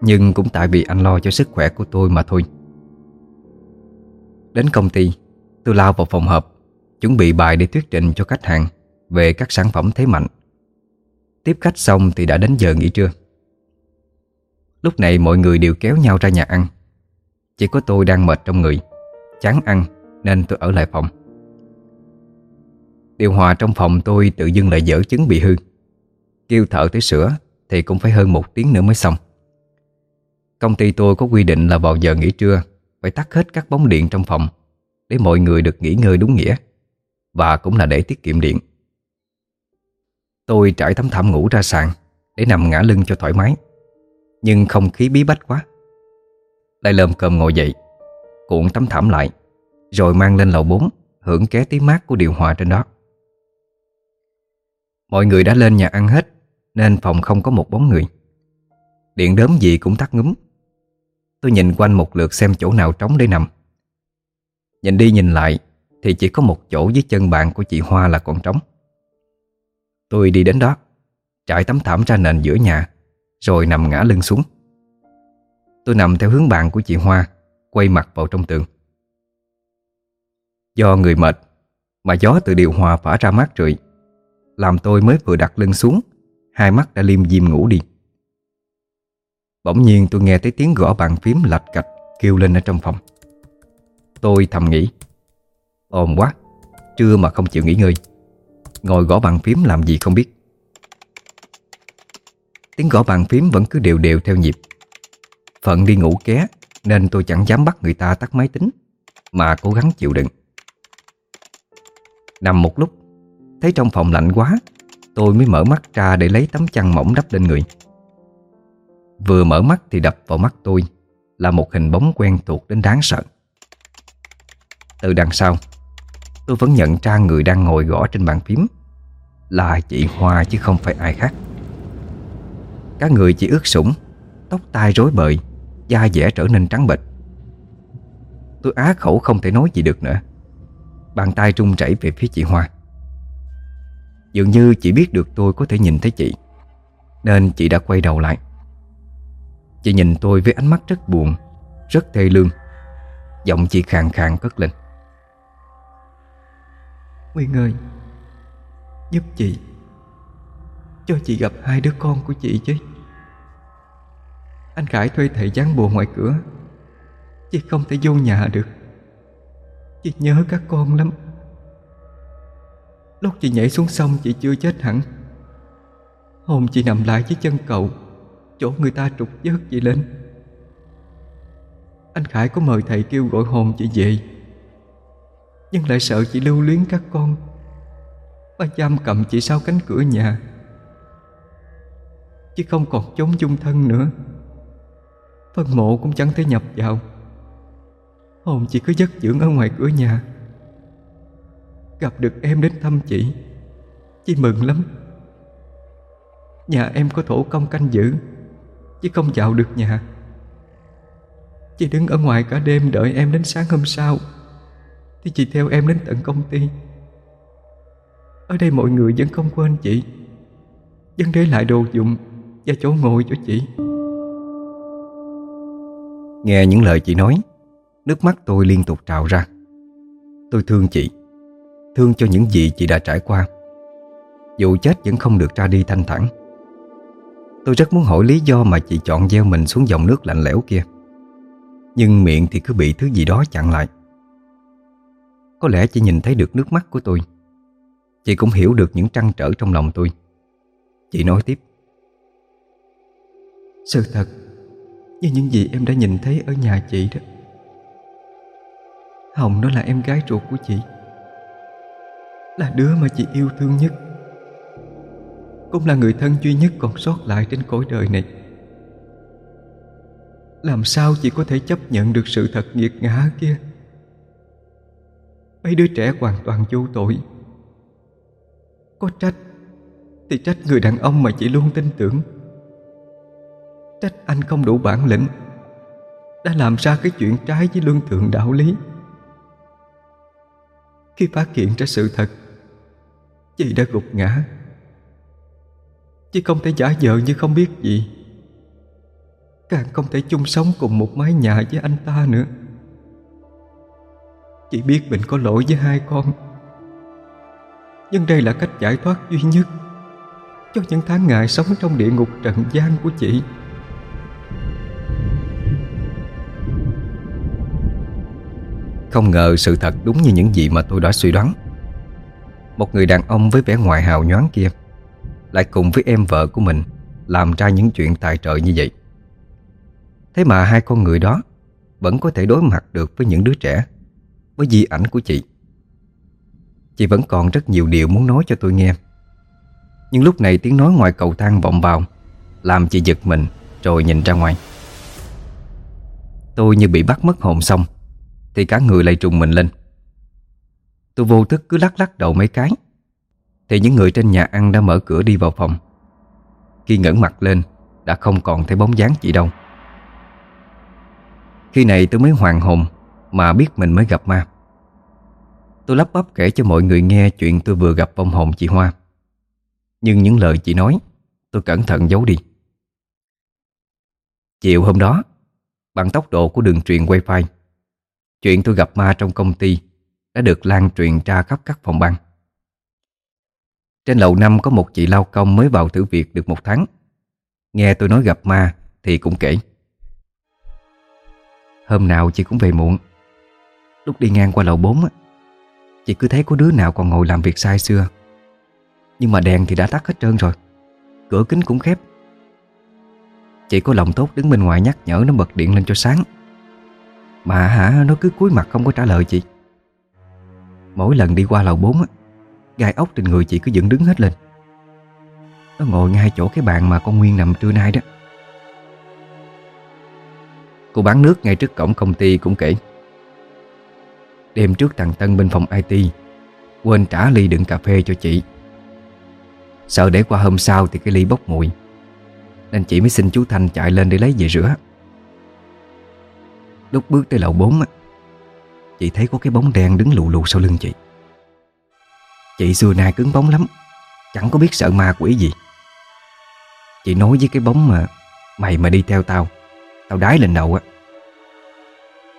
Nhưng cũng tại vì anh lo cho sức khỏe của tôi mà thôi. Đến công ty, Tôi lao vào phòng họp, Chuẩn bị bài để thuyết trình cho khách hàng Về các sản phẩm thế mạnh. Tiếp khách xong thì đã đến giờ nghỉ trưa. Lúc này mọi người đều kéo nhau ra nhà ăn. Chỉ có tôi đang mệt trong người, Chán ăn Nên tôi ở lại phòng. Điều hòa trong phòng tôi tự dưng lại dở chứng bị hư. Kêu thợ tới sửa Thì cũng phải hơn một tiếng nữa mới xong. Công ty tôi có quy định là vào giờ nghỉ trưa phải tắt hết các bóng điện trong phòng Để mọi người được nghỉ ngơi đúng nghĩa. Và cũng là để tiết kiệm điện. Tôi trải tấm thảm ngủ ra sàn Để nằm ngã lưng cho thoải mái. Nhưng không khí bí bách quá. Lại lơm cơm ngồi dậy, Cuộn tấm thảm lại, Rồi mang lên lầu 4 Hưởng ké tí mát của điều hòa trên đó. Mọi người đã lên nhà ăn hết, Nên phòng không có một bóng người. Điện đớm gì cũng tắt ngúm. Tôi nhìn quanh một lượt xem chỗ nào trống để nằm. Nhìn đi nhìn lại, Thì chỉ có một chỗ dưới chân bàn của chị Hoa là còn trống. Tôi đi đến đó, Trải tấm thảm ra nền giữa nhà, Rồi nằm ngã lưng xuống. Tôi nằm theo hướng bàn của chị Hoa, Quay mặt vào trong tường. Do người mệt, Mà gió từ điều hòa phả ra mát rượi, Làm tôi mới vừa đặt lưng xuống, Hai mắt đã liêm diêm ngủ đi. Bỗng nhiên tôi nghe thấy tiếng gõ bàn phím lạch cạch, Kêu lên ở trong phòng. Tôi thầm nghĩ Ồn quá, Trưa mà không chịu nghỉ ngơi. Ngồi gõ bàn phím làm gì không biết. Tiếng gõ bàn phím vẫn cứ đều đều theo nhịp. Phận đi ngủ ké, Nên tôi chẳng dám bắt người ta tắt máy tính, Mà cố gắng chịu đựng. Nằm một lúc, Thấy trong phòng lạnh quá, Tôi mới mở mắt ra để lấy tấm chăn mỏng đắp lên người. Vừa mở mắt thì đập vào mắt tôi, Là một hình bóng quen thuộc đến đáng sợ. Từ đằng sau, Tôi vẫn nhận ra người đang ngồi gõ trên bàn phím. Là chị Hoa chứ không phải ai khác. Các người chỉ ướt sũng, Tóc tai rối bời, Da dẻ trở nên trắng bệch. Tôi á khẩu không thể nói gì được nữa. Bàn tay run rẩy về phía chị Hoa. Dường như chị biết được tôi có thể nhìn thấy chị, Nên chị đã quay đầu lại. Chị nhìn tôi với ánh mắt rất buồn, Rất thê lương. Giọng chị khàn khàn cất lên. Nguyên ơi, Giúp chị, Cho chị gặp hai đứa con của chị chứ. Anh Khải thuê thầy gián bùa ngoài cửa, Chị không thể vô nhà được. Chị nhớ các con lắm. Lúc chị nhảy xuống sông, chị chưa chết hẳn. Hồn chị nằm lại dưới chân cậu Chỗ người ta trục vớt chị lên. Anh Khải có mời thầy kêu gọi hồn chị về, Nhưng lại sợ chị lưu luyến các con. Ba giam cầm chị sau cánh cửa nhà, Chứ không còn chống chung thân nữa. Phân mộ cũng chẳng thể nhập vào. Hồn chị cứ giấc dưỡng ở ngoài cửa nhà. Gặp được em đến thăm chị Chị mừng lắm. Nhà em có thổ công canh giữ Chứ không vào được nhà. Chị đứng ở ngoài cả đêm đợi em đến sáng hôm sau. Thì chị theo em đến tận công ty. Ở đây mọi người vẫn không quên chị. Vẫn để lại đồ dụng Và chỗ ngồi cho chị. Nghe những lời chị nói, Nước mắt tôi liên tục trào ra. Tôi thương chị, Thương cho những gì chị đã trải qua. Dù chết vẫn không được ra đi thanh thản. Tôi rất muốn hỏi lý do mà chị chọn gieo mình xuống dòng nước lạnh lẽo kia. Nhưng miệng thì cứ bị thứ gì đó chặn lại. Có lẽ chị nhìn thấy được nước mắt của tôi. Chị cũng hiểu được những trăn trở trong lòng tôi. Chị nói tiếp. Sự thật Như những gì em đã nhìn thấy ở nhà chị đó. Hồng nó là em gái ruột của chị. Là đứa mà chị yêu thương nhất. Cũng là người thân duy nhất còn sót lại trên cõi đời này. Làm sao chị có thể chấp nhận được sự thật nghiệt ngã kia? Mấy đứa trẻ hoàn toàn vô tội. Có trách, Thì trách người đàn ông mà chị luôn tin tưởng. Trách anh không đủ bản lĩnh, Đã làm ra cái chuyện trái với lương thượng đạo lý. Khi phát hiện ra sự thật, Chị đã gục ngã. Chứ không thể giả vờ như không biết gì. Càng không thể chung sống cùng một mái nhà với anh ta nữa. Chỉ biết mình có lỗi với hai con. Nhưng đây là cách giải thoát duy nhất Cho những tháng ngày sống trong địa ngục trần gian của chị. Không ngờ sự thật đúng như những gì mà tôi đã suy đoán. Một người đàn ông với vẻ ngoài hào nhoáng kia lại cùng với em vợ của mình Làm ra những chuyện tài trợ như vậy. Thế mà hai con người đó Vẫn có thể đối mặt được với những đứa trẻ Với di ảnh của chị. Chị vẫn còn rất nhiều điều muốn nói cho tôi nghe. Nhưng lúc này tiếng nói ngoài cầu thang vọng vào, Làm chị giật mình Rồi nhìn ra ngoài. Tôi như bị bắt mất hồn xong, Thì cả người lại trùng mình lên. Tôi vô thức cứ lắc lắc đầu mấy cái thì những người trên nhà ăn đã mở cửa đi vào phòng. Khi ngẩng mặt lên, Đã không còn thấy bóng dáng chị đâu. Khi này tôi mới hoàng hồn Mà biết mình mới gặp ma. Tôi lắp bắp kể cho mọi người nghe Chuyện tôi vừa gặp vong hồn chị Hoa. Nhưng những lời chị nói, Tôi cẩn thận giấu đi. Chiều hôm đó, Bằng tốc độ của đường truyền wifi, Chuyện tôi gặp ma trong công ty Đã được lan truyền ra khắp các phòng ban. Trên lầu năm có một chị lao công mới vào thử việc được một tháng. Nghe tôi nói gặp ma Thì cũng kể. Hôm nào chị cũng về muộn. Lúc đi ngang qua lầu 4 Chị cứ thấy có đứa nào còn ngồi làm việc sai xưa. Nhưng mà đèn thì đã tắt hết trơn rồi. Cửa kính cũng khép. Chị có lòng tốt đứng bên ngoài nhắc nhở nó bật điện lên cho sáng. Mà hả, nó cứ cúi mặt không có trả lời chị. Mỗi lần đi qua lầu 4 á Gai ốc trên người chị cứ dựng đứng hết lên. Nó ngồi ngay chỗ cái bàn mà con Nguyên nằm trưa nay đó. Cô bán nước ngay trước cổng công ty cũng kể. Đêm trước thằng Tân bên phòng IT Quên trả ly đựng cà phê cho chị. Sợ để qua hôm sau thì cái ly bốc mùi, nên chị mới xin chú Thanh chạy lên để lấy về rửa. Lúc bước tới lầu 4 Chị thấy có cái bóng đen đứng lù lù sau lưng chị. Chị xưa nay cứng bóng lắm, Chẳng có biết sợ ma quỷ gì. Chị nói với cái bóng mà Mày mà đi theo tao Tao đái lên đầu á.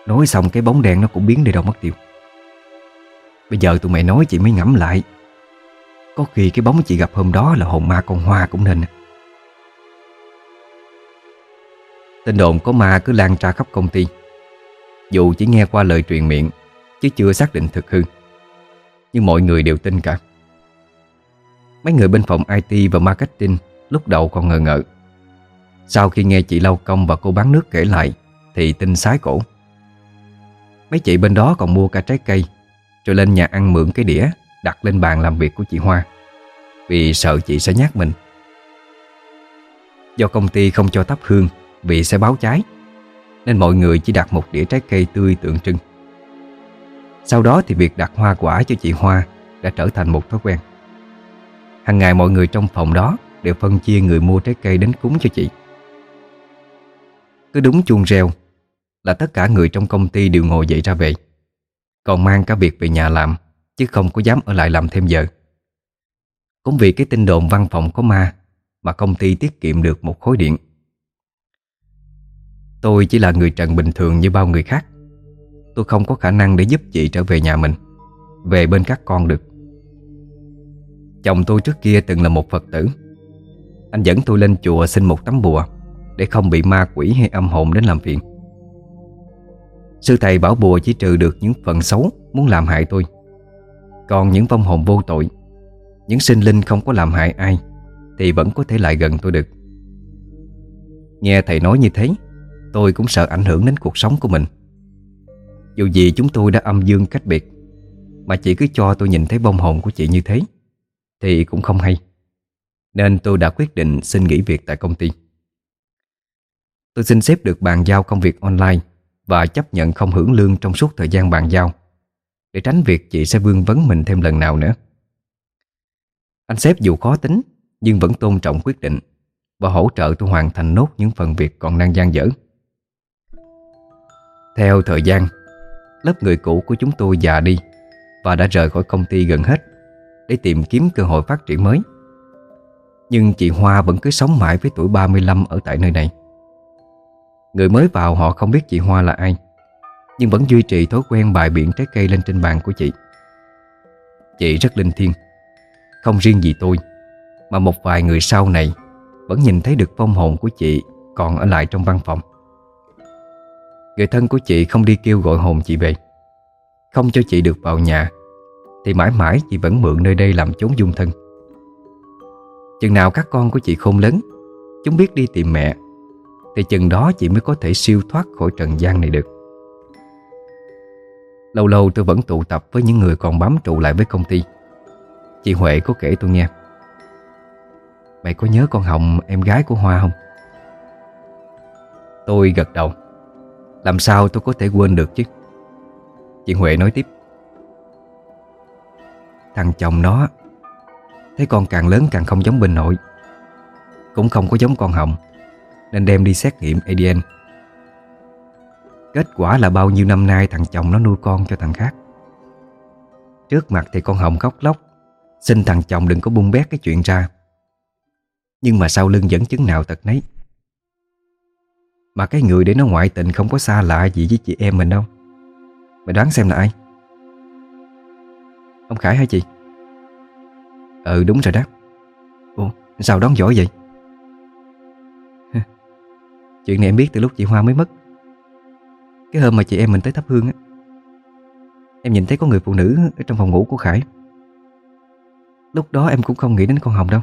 Nói xong cái bóng đen nó cũng biến đi đâu mất tiêu. Bây giờ tụi mày nói chị mới ngẫm lại, Có khi cái bóng chị gặp hôm đó là hồn ma con hoa cũng nên. Tên đồn có ma cứ lan ra khắp công ty, Dù chỉ nghe qua lời truyền miệng, Chứ chưa xác định thực hư. Nhưng mọi người đều tin cả. Mấy người bên phòng IT và marketing Lúc đầu còn ngờ ngợ. Sau khi nghe chị Lau Công và cô bán nước kể lại, Thì tin sái cổ. Mấy chị bên đó còn mua cả trái cây, Rồi lên nhà ăn mượn cái đĩa, Đặt lên bàn làm việc của chị Hoa, Vì sợ chị sẽ nhát mình. Do công ty không cho thắp hương vì sẽ báo cháy, Nên mọi người chỉ đặt một đĩa trái cây tươi tượng trưng. Sau đó thì việc đặt hoa quả cho chị Hoa Đã trở thành một thói quen. Hàng ngày mọi người trong phòng đó Đều phân chia người mua trái cây đến cúng cho chị. Cứ đúng chuông reo Là tất cả người trong công ty đều ngồi dậy ra về. Còn mang cả việc về nhà làm, Chứ không có dám ở lại làm thêm giờ. Cũng vì cái tin đồn văn phòng có ma Mà công ty tiết kiệm được một khối điện. Tôi chỉ là người trần bình thường như bao người khác. Tôi không có khả năng để giúp chị trở về nhà mình. Về bên các con được. Chồng tôi trước kia từng là một Phật tử. Anh dẫn tôi lên chùa xin một tấm bùa Để không bị ma quỷ hay âm hồn đến làm phiền. Sư thầy bảo bùa chỉ trừ được những phần xấu Muốn làm hại tôi. Còn những vong hồn vô tội, Những sinh linh không có làm hại ai Thì vẫn có thể lại gần tôi được. Nghe thầy nói như thế, Tôi cũng sợ ảnh hưởng đến cuộc sống của mình. Dù gì chúng tôi đã âm dương cách biệt, Mà chị cứ cho tôi nhìn thấy bông hồn của chị như thế, Thì cũng không hay. Nên tôi đã quyết định xin nghỉ việc tại công ty. Tôi xin xếp được bàn giao công việc online Và chấp nhận không hưởng lương trong suốt thời gian bàn giao, Để tránh việc chị sẽ vương vấn mình thêm lần nào nữa. Anh sếp dù khó tính, Nhưng vẫn tôn trọng quyết định Và hỗ trợ tôi hoàn thành nốt những phần việc còn đang gian dở. Theo thời gian Lớp người cũ của chúng tôi già đi Và đã rời khỏi công ty gần hết Để tìm kiếm cơ hội phát triển mới. Nhưng chị Hoa vẫn cứ sống mãi với tuổi 35 ở tại nơi này. Người mới vào họ không biết chị Hoa là ai, Nhưng vẫn duy trì thói quen bài biện trái cây lên trên bàn của chị. Chị rất linh thiêng, Không riêng gì tôi, Mà một vài người sau này Vẫn nhìn thấy được phong hồn của chị Còn ở lại trong văn phòng. Người thân của chị không đi kêu gọi hồn chị về. Không cho chị được vào nhà, Thì mãi mãi chị vẫn mượn nơi đây làm chốn dung thân. Chừng nào các con của chị khôn lớn, Chúng biết đi tìm mẹ, Thì chừng đó chị mới có thể siêu thoát khỏi trần gian này được. Lâu lâu tôi vẫn tụ tập với những người còn bám trụ lại với công ty. Chị Huệ có kể tôi nghe. Mày có nhớ con Hồng, em gái của Hoa không? Tôi gật đầu. Làm sao tôi có thể quên được chứ? Chị Huệ nói tiếp. Thằng chồng nó, Thấy con càng lớn càng không giống bên nội. Cũng không có giống con Hồng, Nên đem đi xét nghiệm ADN Kết quả là bao nhiêu năm nay thằng chồng nó nuôi con cho thằng khác. Trước mặt thì con Hồng khóc lóc, Xin thằng chồng đừng có bung bét cái chuyện ra. Nhưng mà sau lưng vẫn chứng nào thật nấy. Mà cái người để nó ngoại tình không có xa lạ gì với chị em mình đâu. Mày đoán xem là ai? Ông Khải hả chị? Ừ đúng rồi đó. Ủa, sao đoán giỏi vậy? [LAUGHS] Chuyện này em biết từ lúc chị Hoa mới mất. Cái hôm mà chị em mình tới thắp hương á, Em nhìn thấy có người phụ nữ Ở trong phòng ngủ của Khải. Lúc đó em cũng không nghĩ đến con Hồng đâu.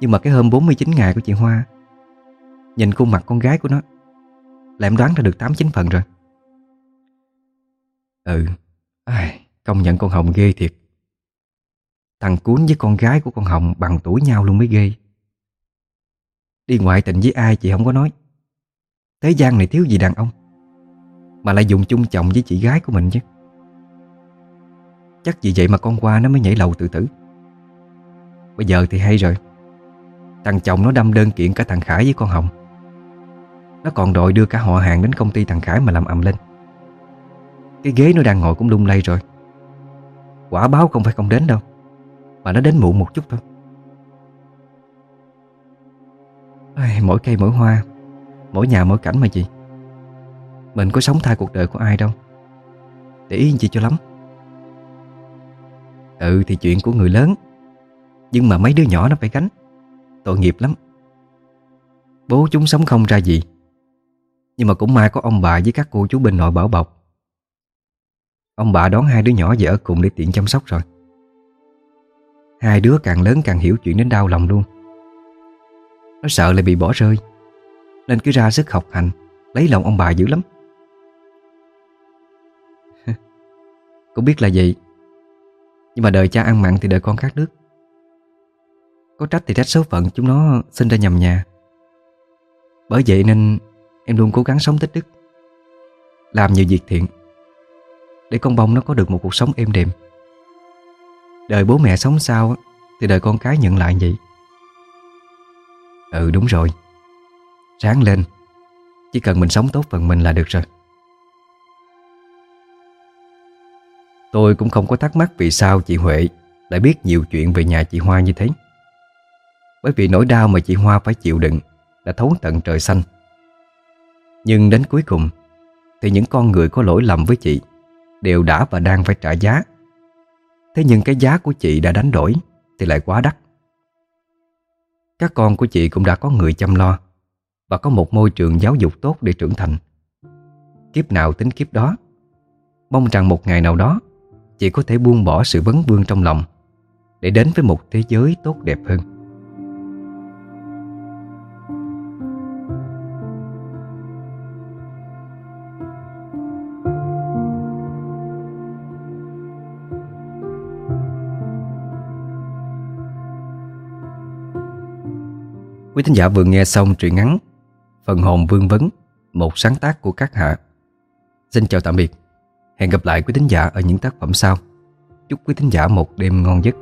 Nhưng mà cái hôm 49 ngày của chị Hoa Nhìn khuôn mặt con gái của nó Là em đoán ra được 8-9 phần rồi. Ừ Ai, Công nhận con Hồng ghê thiệt. Thằng Cuốn với con gái của con Hồng bằng tuổi nhau luôn mới ghê. Đi ngoại tình với ai chị không có nói. Thế gian này thiếu gì đàn ông Mà lại dùng chung chồng với chị gái của mình chứ. Chắc vì vậy mà con qua nó mới nhảy lầu tự tử. Bây giờ thì hay rồi. Thằng chồng nó đâm đơn kiện cả thằng Khải với con Hồng. Nó còn đòi đưa cả họ hàng đến công ty thằng Khải mà làm ầm lên. Cái ghế nó đang ngồi cũng lung lay rồi. Quả báo không phải không đến đâu Mà nó đến muộn một chút thôi. Ai, Mỗi cây mỗi hoa Mỗi nhà mỗi cảnh mà chị. Mình có sống thay cuộc đời của ai đâu. Để ý chị cho lắm. Ừ thì chuyện của người lớn Nhưng mà mấy đứa nhỏ nó phải gánh. Tội nghiệp lắm. Bố chúng sống không ra gì. Nhưng mà cũng may có ông bà với các cô chú bên nội bảo bọc. Ông bà đón hai đứa nhỏ về ở cùng để tiện chăm sóc rồi. Hai đứa càng lớn càng hiểu chuyện đến đau lòng luôn. Nó sợ lại bị bỏ rơi, Nên cứ ra sức học hành, Lấy lòng ông bà dữ lắm. [LAUGHS] Cũng biết là vậy, Nhưng mà đời cha ăn mặn thì đời con khác nước. Có trách thì trách số phận chúng nó sinh ra nhầm nhà. Bởi vậy nên em luôn cố gắng sống tích đức. Làm nhiều việc thiện. Để con bông nó có được một cuộc sống êm đềm. Đời bố mẹ sống sao Thì đời con cái nhận lại vậy. Ừ đúng rồi. Sáng lên, Chỉ cần mình sống tốt phần mình là được rồi. Tôi cũng không có thắc mắc vì sao chị Huệ lại biết nhiều chuyện về nhà chị Hoa như thế. Bởi vì nỗi đau mà chị Hoa phải chịu đựng đã thấu tận trời xanh. Nhưng đến cuối cùng, thì những con người có lỗi lầm với chị đều đã và đang phải trả giá. Thế nhưng cái giá của chị đã đánh đổi thì lại quá đắt. Các con của chị cũng đã có người chăm lo và có một môi trường giáo dục tốt để trưởng thành. Kiếp nào tính kiếp đó. Mong rằng một ngày nào đó, Chị có thể buông bỏ sự vấn vương trong lòng Để đến với một thế giới tốt đẹp hơn Quý thính giả vừa nghe xong truyện ngắn Phần hồn vương vấn, Một sáng tác của các hạ. Xin chào tạm biệt. Hẹn gặp lại quý thính giả ở những tác phẩm sau. Chúc quý thính giả một đêm ngon giấc.